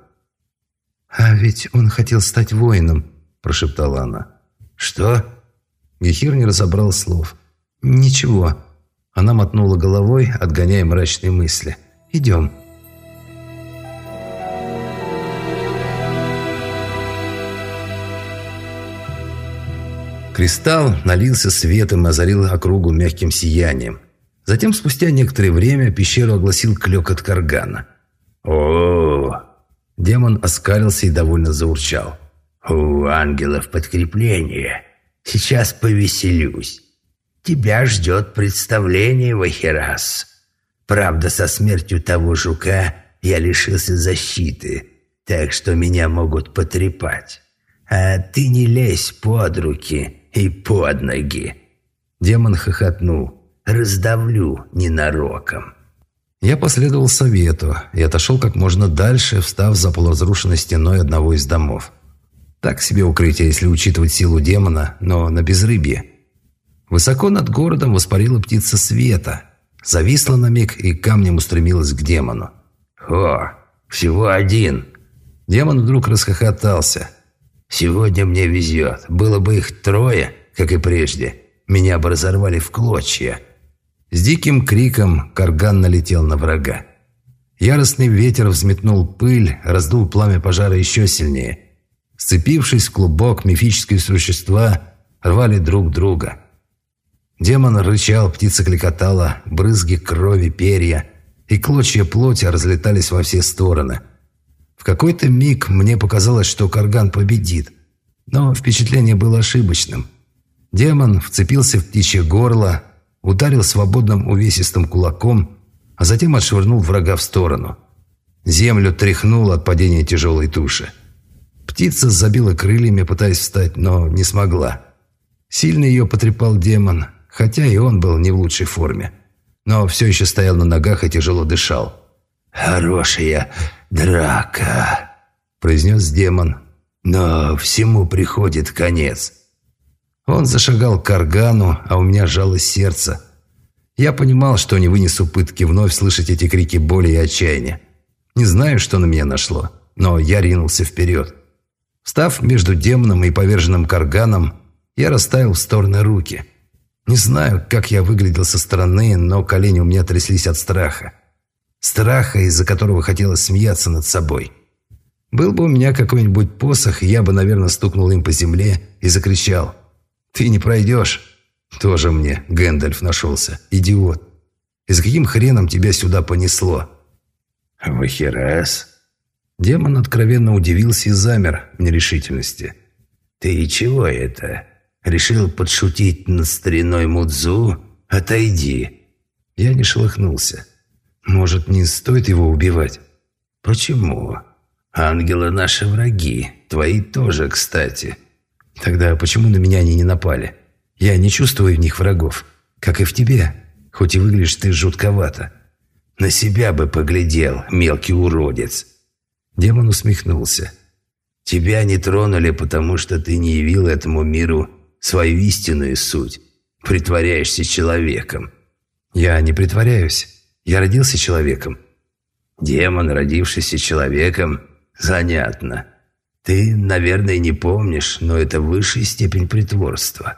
«А ведь он хотел стать воином», – прошептала она. «Что?» Гехир не разобрал слов. «Ничего». Она мотнула головой, отгоняя мрачные мысли. «Идем». Кристалл налился светом и озарил округу мягким сиянием. Затем, спустя некоторое время, пещеру огласил клёкот каргана. о, Демон оскалился и довольно заурчал. «У ангелов подкрепление. Сейчас повеселюсь. Тебя ждет представление, Вахерас. Правда, со смертью того жука я лишился защиты, так что меня могут потрепать. А ты не лезь под руки и под ноги». Демон хохотнул. «Раздавлю ненароком». Я последовал совету и отошел как можно дальше, встав за полуразрушенной стеной одного из домов. Так себе укрытие, если учитывать силу демона, но на безрыбье. Высоко над городом воспарила птица света, зависла на миг и камнем устремилась к демону. «О, всего один!» Демон вдруг расхохотался. «Сегодня мне везет. Было бы их трое, как и прежде. Меня бы разорвали в клочья». С диким криком карган налетел на врага. Яростный ветер взметнул пыль, раздул пламя пожара еще сильнее. Сцепившись в клубок, мифические существа рвали друг друга. Демон рычал, птица кликотала, брызги крови, перья и клочья плоти разлетались во все стороны. В какой-то миг мне показалось, что Карган победит, но впечатление было ошибочным. Демон вцепился в птичье горло, ударил свободным увесистым кулаком, а затем отшвырнул врага в сторону. Землю тряхнуло от падения тяжелой туши. Птица забила крыльями, пытаясь встать, но не смогла. Сильно ее потрепал демон, хотя и он был не в лучшей форме. Но все еще стоял на ногах и тяжело дышал. «Хорошая драка», – произнес демон. «Но всему приходит конец». Он зашагал к Каргану, а у меня сжалось сердце. Я понимал, что не вынесу пытки вновь слышать эти крики боли и отчаяния. Не знаю, что на меня нашло, но я ринулся вперед. Встав между демоном и поверженным Карганом, я расставил в стороны руки. Не знаю, как я выглядел со стороны, но колени у меня тряслись от страха. Страха, из-за которого хотелось смеяться над собой. Был бы у меня какой-нибудь посох, я бы, наверное, стукнул им по земле и закричал – «Ты не пройдешь». «Тоже мне Гэндальф нашелся. Идиот. И за каким хреном тебя сюда понесло?» «Вахерас». Демон откровенно удивился и замер в нерешительности. «Ты чего это? Решил подшутить над стариной Мудзу? Отойди». Я не шелохнулся. «Может, не стоит его убивать?» «Почему? Ангелы наши враги. Твои тоже, кстати». Тогда почему на меня они не напали? Я не чувствую в них врагов. Как и в тебе. Хоть и выглядишь ты жутковато. На себя бы поглядел, мелкий уродец. Демон усмехнулся. Тебя не тронули, потому что ты не явил этому миру свою истинную суть. Притворяешься человеком. Я не притворяюсь. Я родился человеком. Демон, родившийся человеком, занятно. Ты, наверное, не помнишь, но это высшая степень притворства,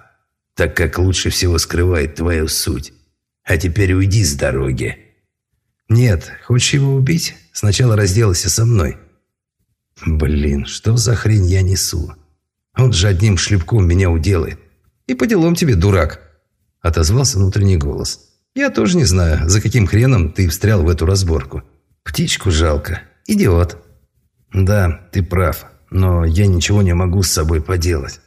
так как лучше всего скрывает твою суть. А теперь уйди с дороги». «Нет, хочешь его убить? Сначала разделайся со мной». «Блин, что за хрень я несу? Он же одним шлепком меня уделает. И по делам тебе, дурак!» Отозвался внутренний голос. «Я тоже не знаю, за каким хреном ты встрял в эту разборку. Птичку жалко. Идиот». «Да, ты прав но я ничего не могу с собой поделать.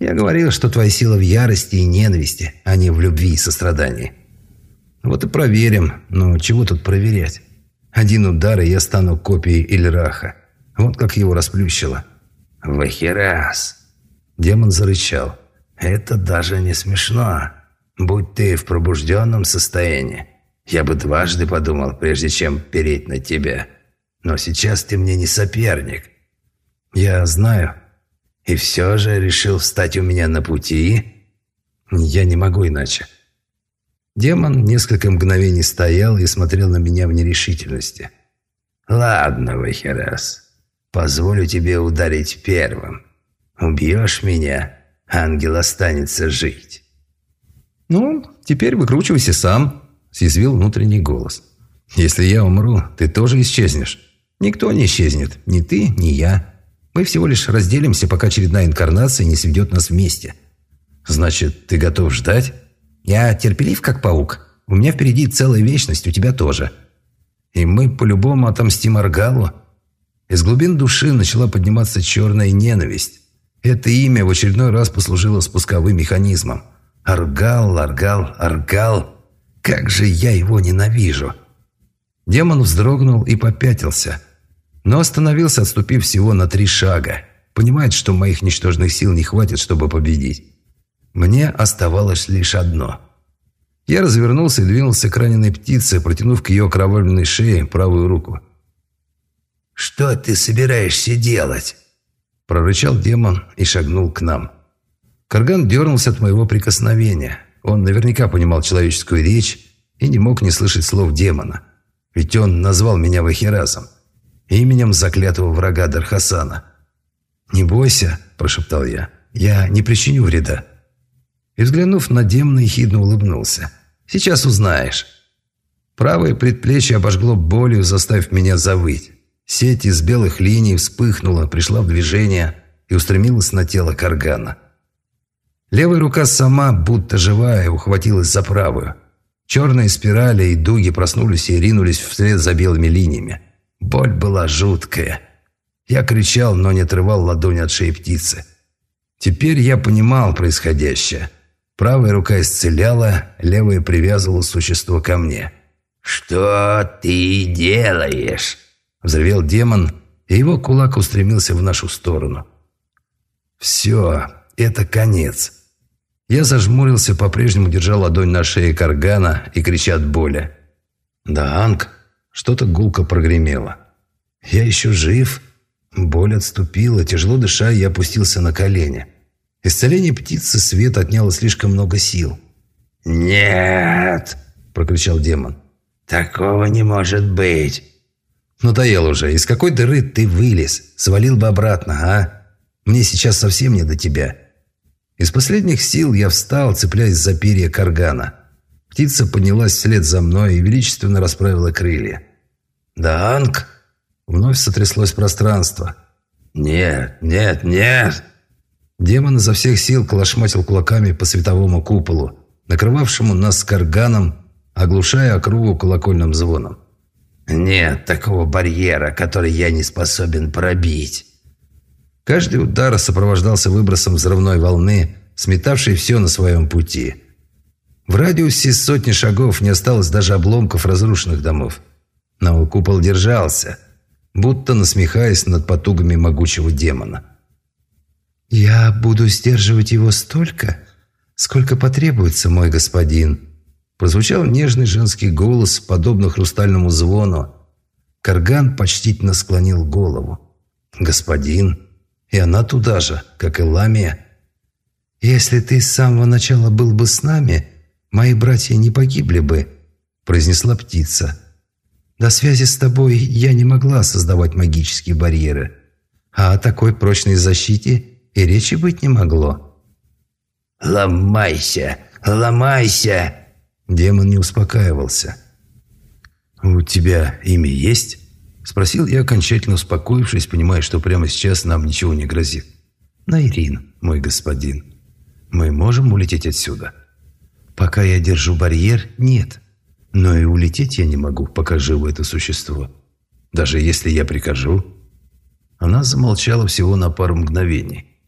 Я говорил, что твоя сила в ярости и ненависти, а не в любви и сострадании. Вот и проверим, но чего тут проверять? Один удар, и я стану копией Ильраха. Вот как его расплющило. «Вахерас!» Демон зарычал. «Это даже не смешно. Будь ты в пробужденном состоянии, я бы дважды подумал, прежде чем переть на тебя. Но сейчас ты мне не соперник. «Я знаю. И все же решил встать у меня на пути? Я не могу иначе». Демон несколько мгновений стоял и смотрел на меня в нерешительности. «Ладно, Вахерас, позволю тебе ударить первым. Убьешь меня, ангел останется жить». «Ну, теперь выкручивайся сам», — съязвил внутренний голос. «Если я умру, ты тоже исчезнешь. Никто не исчезнет, ни ты, ни я. Мы всего лишь разделимся, пока очередная инкарнация не сведет нас вместе. «Значит, ты готов ждать?» «Я терпелив, как паук. У меня впереди целая вечность, у тебя тоже». «И мы по-любому отомстим Аргалу?» Из глубин души начала подниматься черная ненависть. Это имя в очередной раз послужило спусковым механизмом. Аргал, Аргал, Аргал. Как же я его ненавижу. Демон вздрогнул и попятился. Но остановился, отступив всего на три шага. Понимает, что моих ничтожных сил не хватит, чтобы победить. Мне оставалось лишь одно. Я развернулся и двинулся к раненой птице, протянув к ее окровавленной шее правую руку. «Что ты собираешься делать?» Прорычал демон и шагнул к нам. Карган дернулся от моего прикосновения. Он наверняка понимал человеческую речь и не мог не слышать слов демона. Ведь он назвал меня Вахиразом, именем заклятого врага Дархасана. «Не бойся», – прошептал я, – «я не причиню вреда». И взглянув на демона, ехидно улыбнулся. «Сейчас узнаешь». Правое предплечье обожгло болью, заставив меня завыть. Сеть из белых линий вспыхнула, пришла в движение и устремилась на тело Каргана. Левая рука сама, будто живая, ухватилась за правую. Черные спирали и дуги проснулись и ринулись вслед за белыми линиями. Боль была жуткая. Я кричал, но не отрывал ладонь от шеи птицы. Теперь я понимал происходящее. Правая рука исцеляла, левая привязывала существо ко мне. «Что ты делаешь?» Взревел демон, и его кулак устремился в нашу сторону. «Все, это конец». Я зажмурился, по-прежнему держал ладонь на шее Каргана и крича от боли. «Да, Анг!» Что-то гулко прогремело. «Я еще жив?» Боль отступила, тяжело дыша, я опустился на колени. Исцеление птицы свет отняло слишком много сил. «Нет!» – прокричал демон. «Такого не может быть!» Надоел уже. Из какой дыры ты вылез? Свалил бы обратно, а? Мне сейчас совсем не до тебя. Из последних сил я встал, цепляясь за перья каргана. Птица поднялась вслед за мной и величественно расправила крылья. «Да, Анг!» Вновь сотряслось пространство. «Нет, нет, нет!» Демон изо всех сил колошматил кулаками по световому куполу, накрывавшему нас с карганом, оглушая округу колокольным звоном. Нет такого барьера, который я не способен пробить. Каждый удар сопровождался выбросом взрывной волны, сметавшей все на своем пути. В радиусе сотни шагов не осталось даже обломков разрушенных домов. Но купол держался, будто насмехаясь над потугами могучего демона. «Я буду сдерживать его столько, сколько потребуется, мой господин», Прозвучал нежный женский голос, подобно хрустальному звону. Карган почтительно склонил голову. «Господин!» И она туда же, как и Ламия. «Если ты с самого начала был бы с нами, мои братья не погибли бы», произнесла птица. «До связи с тобой я не могла создавать магические барьеры, а о такой прочной защите и речи быть не могло». «Ломайся! Ломайся!» Демон не успокаивался. «У тебя имя есть?» Спросил я, окончательно успокоившись, понимая, что прямо сейчас нам ничего не грозит. «Найрин, мой господин, мы можем улететь отсюда?» «Пока я держу барьер, нет. Но и улететь я не могу, пока живо это существо. Даже если я прикажу...» Она замолчала всего на пару мгновений.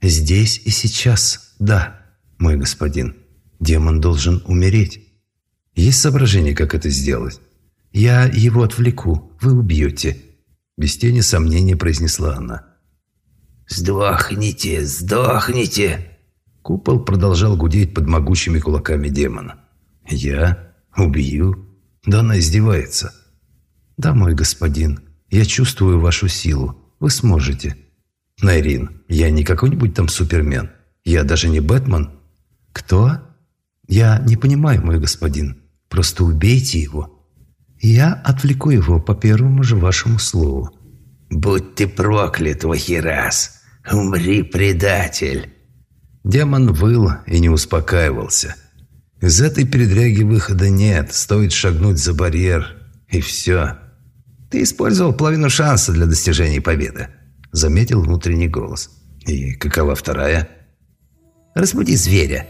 «Здесь и сейчас, да, мой господин. Демон должен умереть. Есть соображение, как это сделать? Я его отвлеку, вы убьете. Без тени сомнения произнесла она. «Сдохните, сдохните!» Купол продолжал гудеть под могучими кулаками демона. «Я? Убью?» Да она издевается. «Да, мой господин, я чувствую вашу силу. Вы сможете». «Найрин, я не какой-нибудь там супермен. Я даже не Бэтмен». «Кто?» «Я не понимаю, мой господин. Просто убейте его. Я отвлеку его по первому же вашему слову». «Будь ты проклят, Вахирас! Умри, предатель!» Демон выл и не успокаивался. Из этой передряги выхода нет, стоит шагнуть за барьер, и все. «Ты использовал половину шанса для достижения победы», — заметил внутренний голос. «И какова вторая?» Разбуди зверя».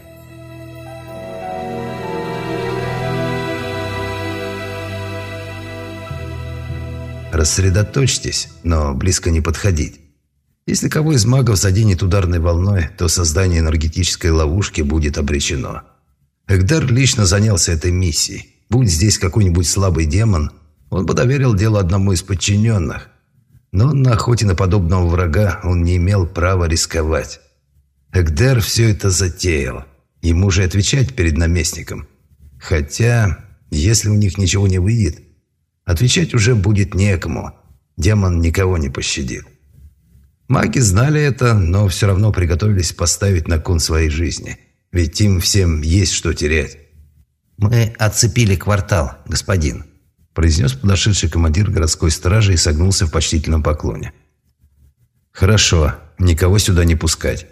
Рассредоточьтесь, но близко не подходить. Если кого из магов заденет ударной волной, то создание энергетической ловушки будет обречено. Эгдар лично занялся этой миссией. Будь здесь какой-нибудь слабый демон, он бы доверил дело одному из подчиненных. Но на охоте на подобного врага он не имел права рисковать. Эгдер все это затеял. Ему же отвечать перед наместником. Хотя, если у них ничего не выйдет, отвечать уже будет некому. Демон никого не пощадит. Маги знали это, но все равно приготовились поставить на кон своей жизни. Ведь им всем есть что терять. «Мы отцепили квартал, господин», – произнес подошедший командир городской стражи и согнулся в почтительном поклоне. «Хорошо, никого сюда не пускать».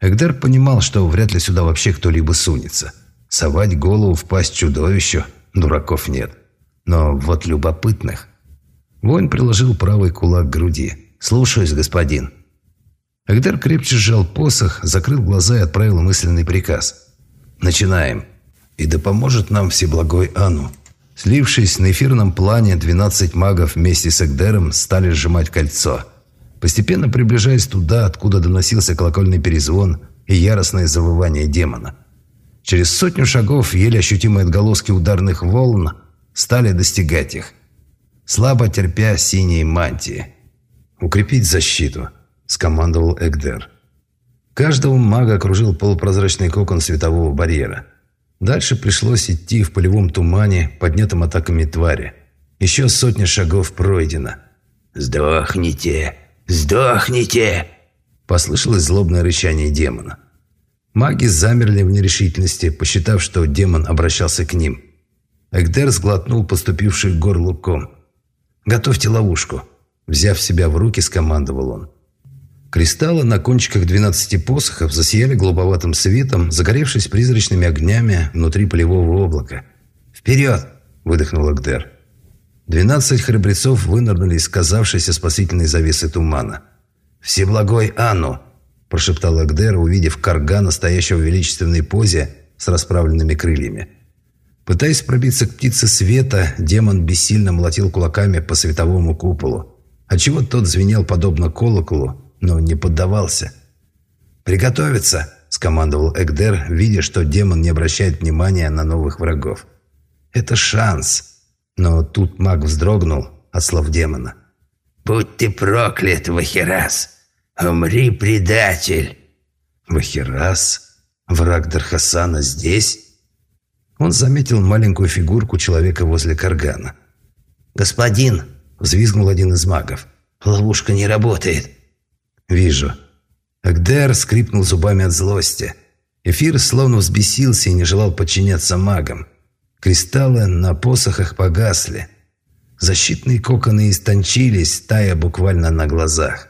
Эгдер понимал, что вряд ли сюда вообще кто-либо сунется. Совать голову в пасть чудовищу дураков нет. Но вот любопытных. Воин приложил правый кулак к груди. «Слушаюсь, господин». Эгдер крепче сжал посох, закрыл глаза и отправил мысленный приказ. «Начинаем. И да поможет нам Всеблагой Ану». Слившись на эфирном плане, 12 магов вместе с Эгдером стали сжимать кольцо. Постепенно приближаясь туда, откуда доносился колокольный перезвон и яростное завывание демона. Через сотню шагов еле ощутимые отголоски ударных волн стали достигать их, слабо терпя синие мантии. «Укрепить защиту», – скомандовал Эгдер. Каждого мага окружил полупрозрачный кокон светового барьера – Дальше пришлось идти в полевом тумане, поднятым атаками твари. Еще сотня шагов пройдено. «Сдохните! Сдохните!» Послышалось злобное рычание демона. Маги замерли в нерешительности, посчитав, что демон обращался к ним. Эгдер сглотнул поступивший в горло ком. «Готовьте ловушку!» Взяв себя в руки, скомандовал он. Кристаллы на кончиках двенадцати посохов засияли голубоватым светом, загоревшись призрачными огнями внутри полевого облака. «Вперед!» – выдохнул Эгдер. Двенадцать храбрецов вынырнули из казавшейся спасительной завесы тумана. «Всеблагой Анну!» – прошептал Эгдер, увидев каргана, стоящего в величественной позе с расправленными крыльями. Пытаясь пробиться к птице света, демон бессильно молотил кулаками по световому куполу, отчего тот звенел подобно колоколу, но не поддавался. «Приготовиться!» – скомандовал Эгдер, видя, что демон не обращает внимания на новых врагов. «Это шанс!» Но тут маг вздрогнул от слов демона. «Будь ты проклят, Вахирас! Умри, предатель!» «Вахирас? Враг Дархасана здесь?» Он заметил маленькую фигурку человека возле каргана. «Господин!» – взвизгнул один из магов. «Ловушка не работает!» «Вижу». Агдер скрипнул зубами от злости. Эфир словно взбесился и не желал подчиняться магам. Кристаллы на посохах погасли. Защитные коконы истончились, тая буквально на глазах.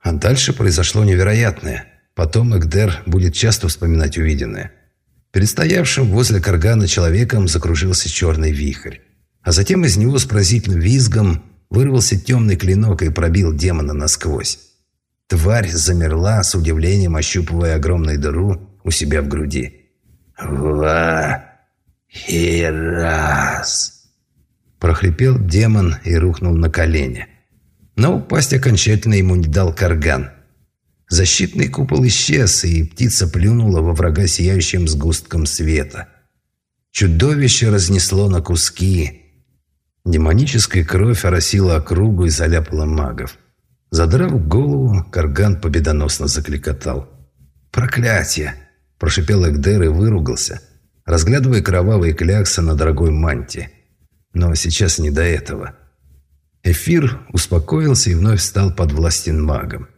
А дальше произошло невероятное. Потом Эгдер будет часто вспоминать увиденное. Перед стоявшим возле каргана человеком закружился черный вихрь. А затем из него с поразительным визгом вырвался темный клинок и пробил демона насквозь. Тварь замерла, с удивлением ощупывая огромную дыру у себя в груди. «Ва! Раз!» Прохрипел демон и рухнул на колени. Но упасть окончательно ему не дал карган. Защитный купол исчез, и птица плюнула во врага сияющим сгустком света. Чудовище разнесло на куски. Демоническая кровь оросила округу и заляпала магов. Задрав голову, Карган победоносно закликотал. «Проклятие!» – прошипел Эгдер и выругался, разглядывая кровавые кляксы на дорогой мантии. Но сейчас не до этого. Эфир успокоился и вновь стал подвластен магом.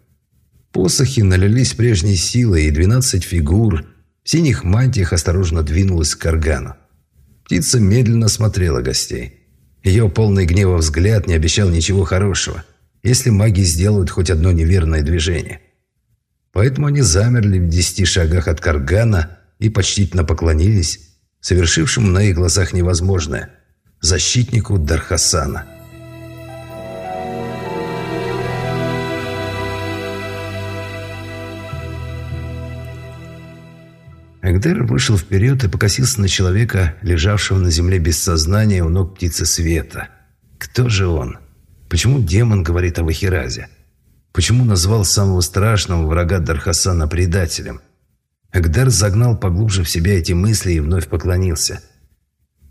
Посохи налились прежней силой, и двенадцать фигур в синих мантиях осторожно двинулась к Каргану. Птица медленно смотрела гостей. Ее полный гнева взгляд не обещал ничего хорошего – если маги сделают хоть одно неверное движение. Поэтому они замерли в десяти шагах от Каргана и почтительно поклонились совершившему на их глазах невозможное – защитнику Дархасана – Эгдер вышел вперед и покосился на человека, лежавшего на земле без сознания у ног птицы света. Кто же он? Почему демон говорит о Вахиразе? Почему назвал самого страшного врага Дархасана предателем? Эгдер загнал поглубже в себя эти мысли и вновь поклонился.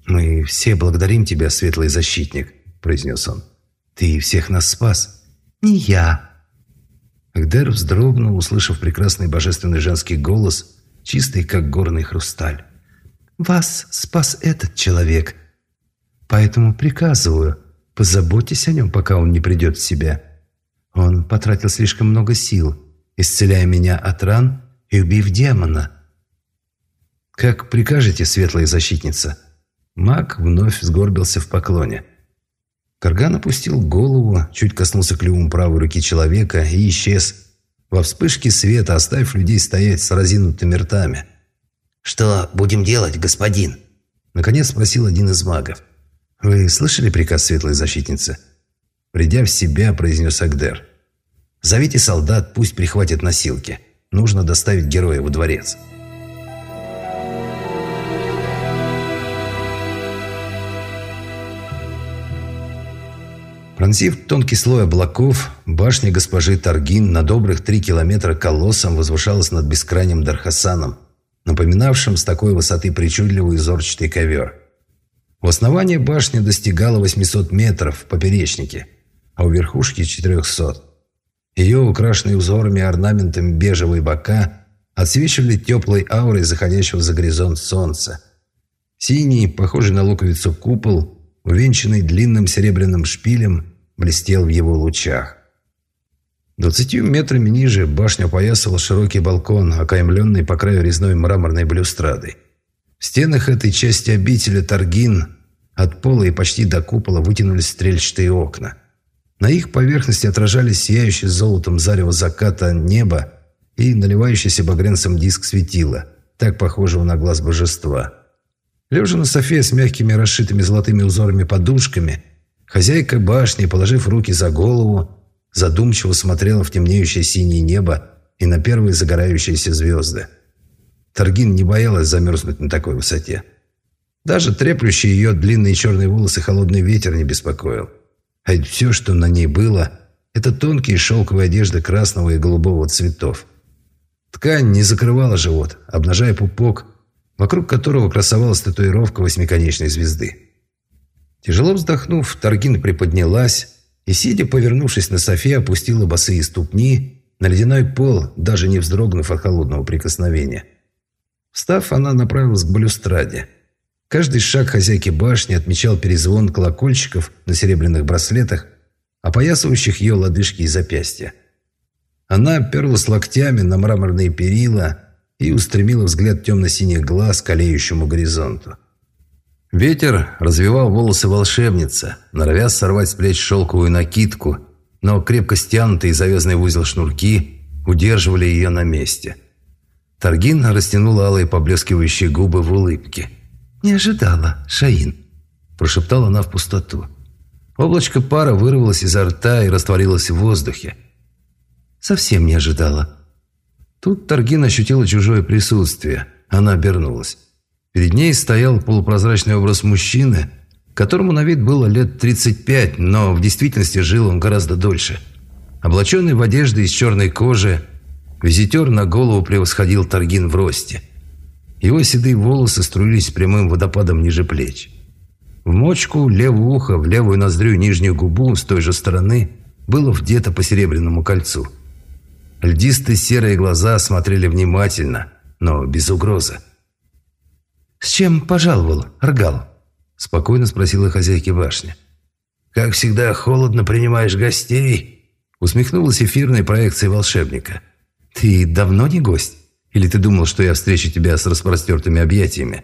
«Мы все благодарим тебя, светлый защитник», – произнес он. «Ты всех нас спас». «Не я». Эгдер вздрогнул, услышав прекрасный божественный женский голос, чистый, как горный хрусталь. «Вас спас этот человек. Поэтому приказываю, позаботьтесь о нем, пока он не придет в себя. Он потратил слишком много сил, исцеляя меня от ран и убив демона». «Как прикажете, светлая защитница?» Маг вновь сгорбился в поклоне. Карган опустил голову, чуть коснулся клювом правой руки человека и исчез, во вспышке света оставив людей стоять с разинутыми ртами. «Что будем делать, господин?» Наконец спросил один из магов. «Вы слышали приказ светлой защитницы?» Придя в себя, произнес Агдер. «Зовите солдат, пусть прихватят носилки. Нужно доставить героя во дворец». Пронзив тонкий слой облаков, башня госпожи Таргин на добрых три километра колоссом возвышалась над бескрайним Дархасаном, напоминавшим с такой высоты причудливый зорчатый ковер. У основания башни достигала 800 метров в поперечнике, а у верхушки 400. Ее, украшенные узорами и орнаментами бежевые бока, отсвечивали теплой аурой заходящего за горизонт солнца. Синий, похожий на луковицу купол, увенчанный длинным серебряным шпилем, блестел в его лучах. Двадцатью метрами ниже башня опоясывал широкий балкон, окаймленный по краю резной мраморной блюстрадой. В стенах этой части обители Таргин от пола и почти до купола вытянулись стрельчатые окна. На их поверхности отражались сияющие золотом зарево заката небо и наливающийся багрянцем диск светила, так похожего на глаз божества – Лежа на софе с мягкими расшитыми золотыми узорами подушками, хозяйка башни, положив руки за голову, задумчиво смотрела в темнеющее синее небо и на первые загорающиеся звезды. Таргин не боялась замерзнуть на такой высоте. Даже треплющий ее длинные черные волосы холодный ветер не беспокоил. А ведь все, что на ней было, это тонкие шелковые одежды красного и голубого цветов. Ткань не закрывала живот, обнажая пупок вокруг которого красовалась татуировка восьмиконечной звезды. Тяжело вздохнув, Таргин приподнялась и, сидя, повернувшись на софе, опустила босые ступни на ледяной пол, даже не вздрогнув от холодного прикосновения. Встав, она направилась к балюстраде. Каждый шаг хозяйки башни отмечал перезвон колокольчиков на серебряных браслетах, опоясывающих ее лодыжки и запястья. Она оперлась локтями на мраморные перила и устремила взгляд темно-синих глаз к олеющему горизонту. Ветер развивал волосы волшебницы, норовя сорвать с плеч шелковую накидку, но крепко стянутые завязанные в узел шнурки удерживали ее на месте. Таргин растянула алые поблескивающие губы в улыбке. «Не ожидала, Шаин», – прошептала она в пустоту. Облачко пара вырвалось изо рта и растворилось в воздухе. «Совсем не ожидала», Тут Таргин ощутила чужое присутствие. Она обернулась. Перед ней стоял полупрозрачный образ мужчины, которому на вид было лет 35, но в действительности жил он гораздо дольше. Облаченный в одежды из черной кожи, визитер на голову превосходил Таргин в росте. Его седые волосы струились прямым водопадом ниже плеч. В мочку, левое ухо, в левую ноздрю нижнюю губу с той же стороны было вдето по серебряному кольцу – Льдистые серые глаза смотрели внимательно, но без угрозы. «С чем пожаловал, Аргал?» – спокойно спросила хозяйки башни. «Как всегда, холодно принимаешь гостей?» – усмехнулась эфирной проекцией волшебника. «Ты давно не гость? Или ты думал, что я встречу тебя с распростертыми объятиями?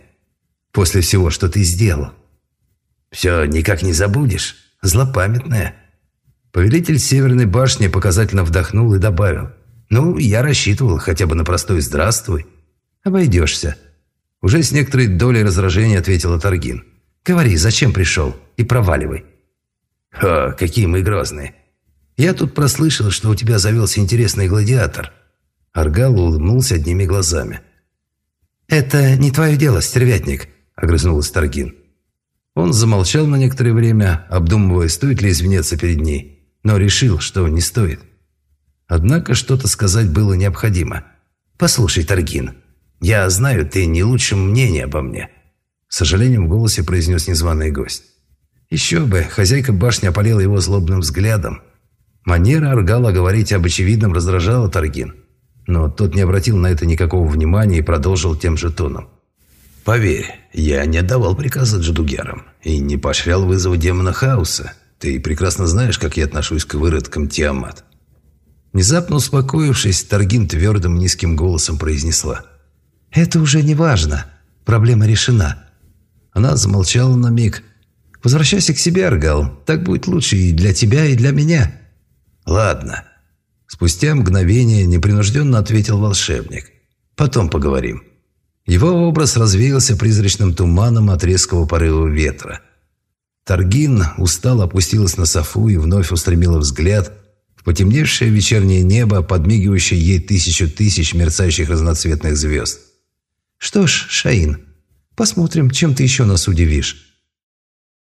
После всего, что ты сделал?» «Все никак не забудешь? Злопамятная». Повелитель Северной башни показательно вдохнул и добавил – «Ну, я рассчитывал хотя бы на простой «здравствуй». Обойдешься». Уже с некоторой долей раздражения ответила Таргин. «Говори, зачем пришел? И проваливай». «О, какие мы грозные. Я тут прослышал, что у тебя завелся интересный гладиатор». Аргал улыбнулся одними глазами. «Это не твое дело, стервятник», — огрызнулась Таргин. Он замолчал на некоторое время, обдумывая, стоит ли извиняться перед ней, но решил, что не стоит. Однако что-то сказать было необходимо. «Послушай, Таргин, я знаю, ты не лучшим мнения обо мне», — с сожалением в голосе произнес незваный гость. Еще бы, хозяйка башни опалила его злобным взглядом. Манера Аргала говорить об очевидном раздражала Таргин. Но тот не обратил на это никакого внимания и продолжил тем же тоном. «Поверь, я не отдавал приказа Джадугерам и не поощрял вызова демона хаоса. Ты прекрасно знаешь, как я отношусь к выродкам Тиамат». Внезапно успокоившись, Таргин твердым низким голосом произнесла. «Это уже не важно. Проблема решена». Она замолчала на миг. «Возвращайся к себе, Аргал. Так будет лучше и для тебя, и для меня». «Ладно». Спустя мгновение непринужденно ответил волшебник. «Потом поговорим». Его образ развеялся призрачным туманом от резкого порыва ветра. Таргин устало опустилась на софу и вновь устремила взгляд потемневшее вечернее небо, подмигивающее ей тысячу тысяч мерцающих разноцветных звезд. «Что ж, Шаин, посмотрим, чем ты еще нас удивишь».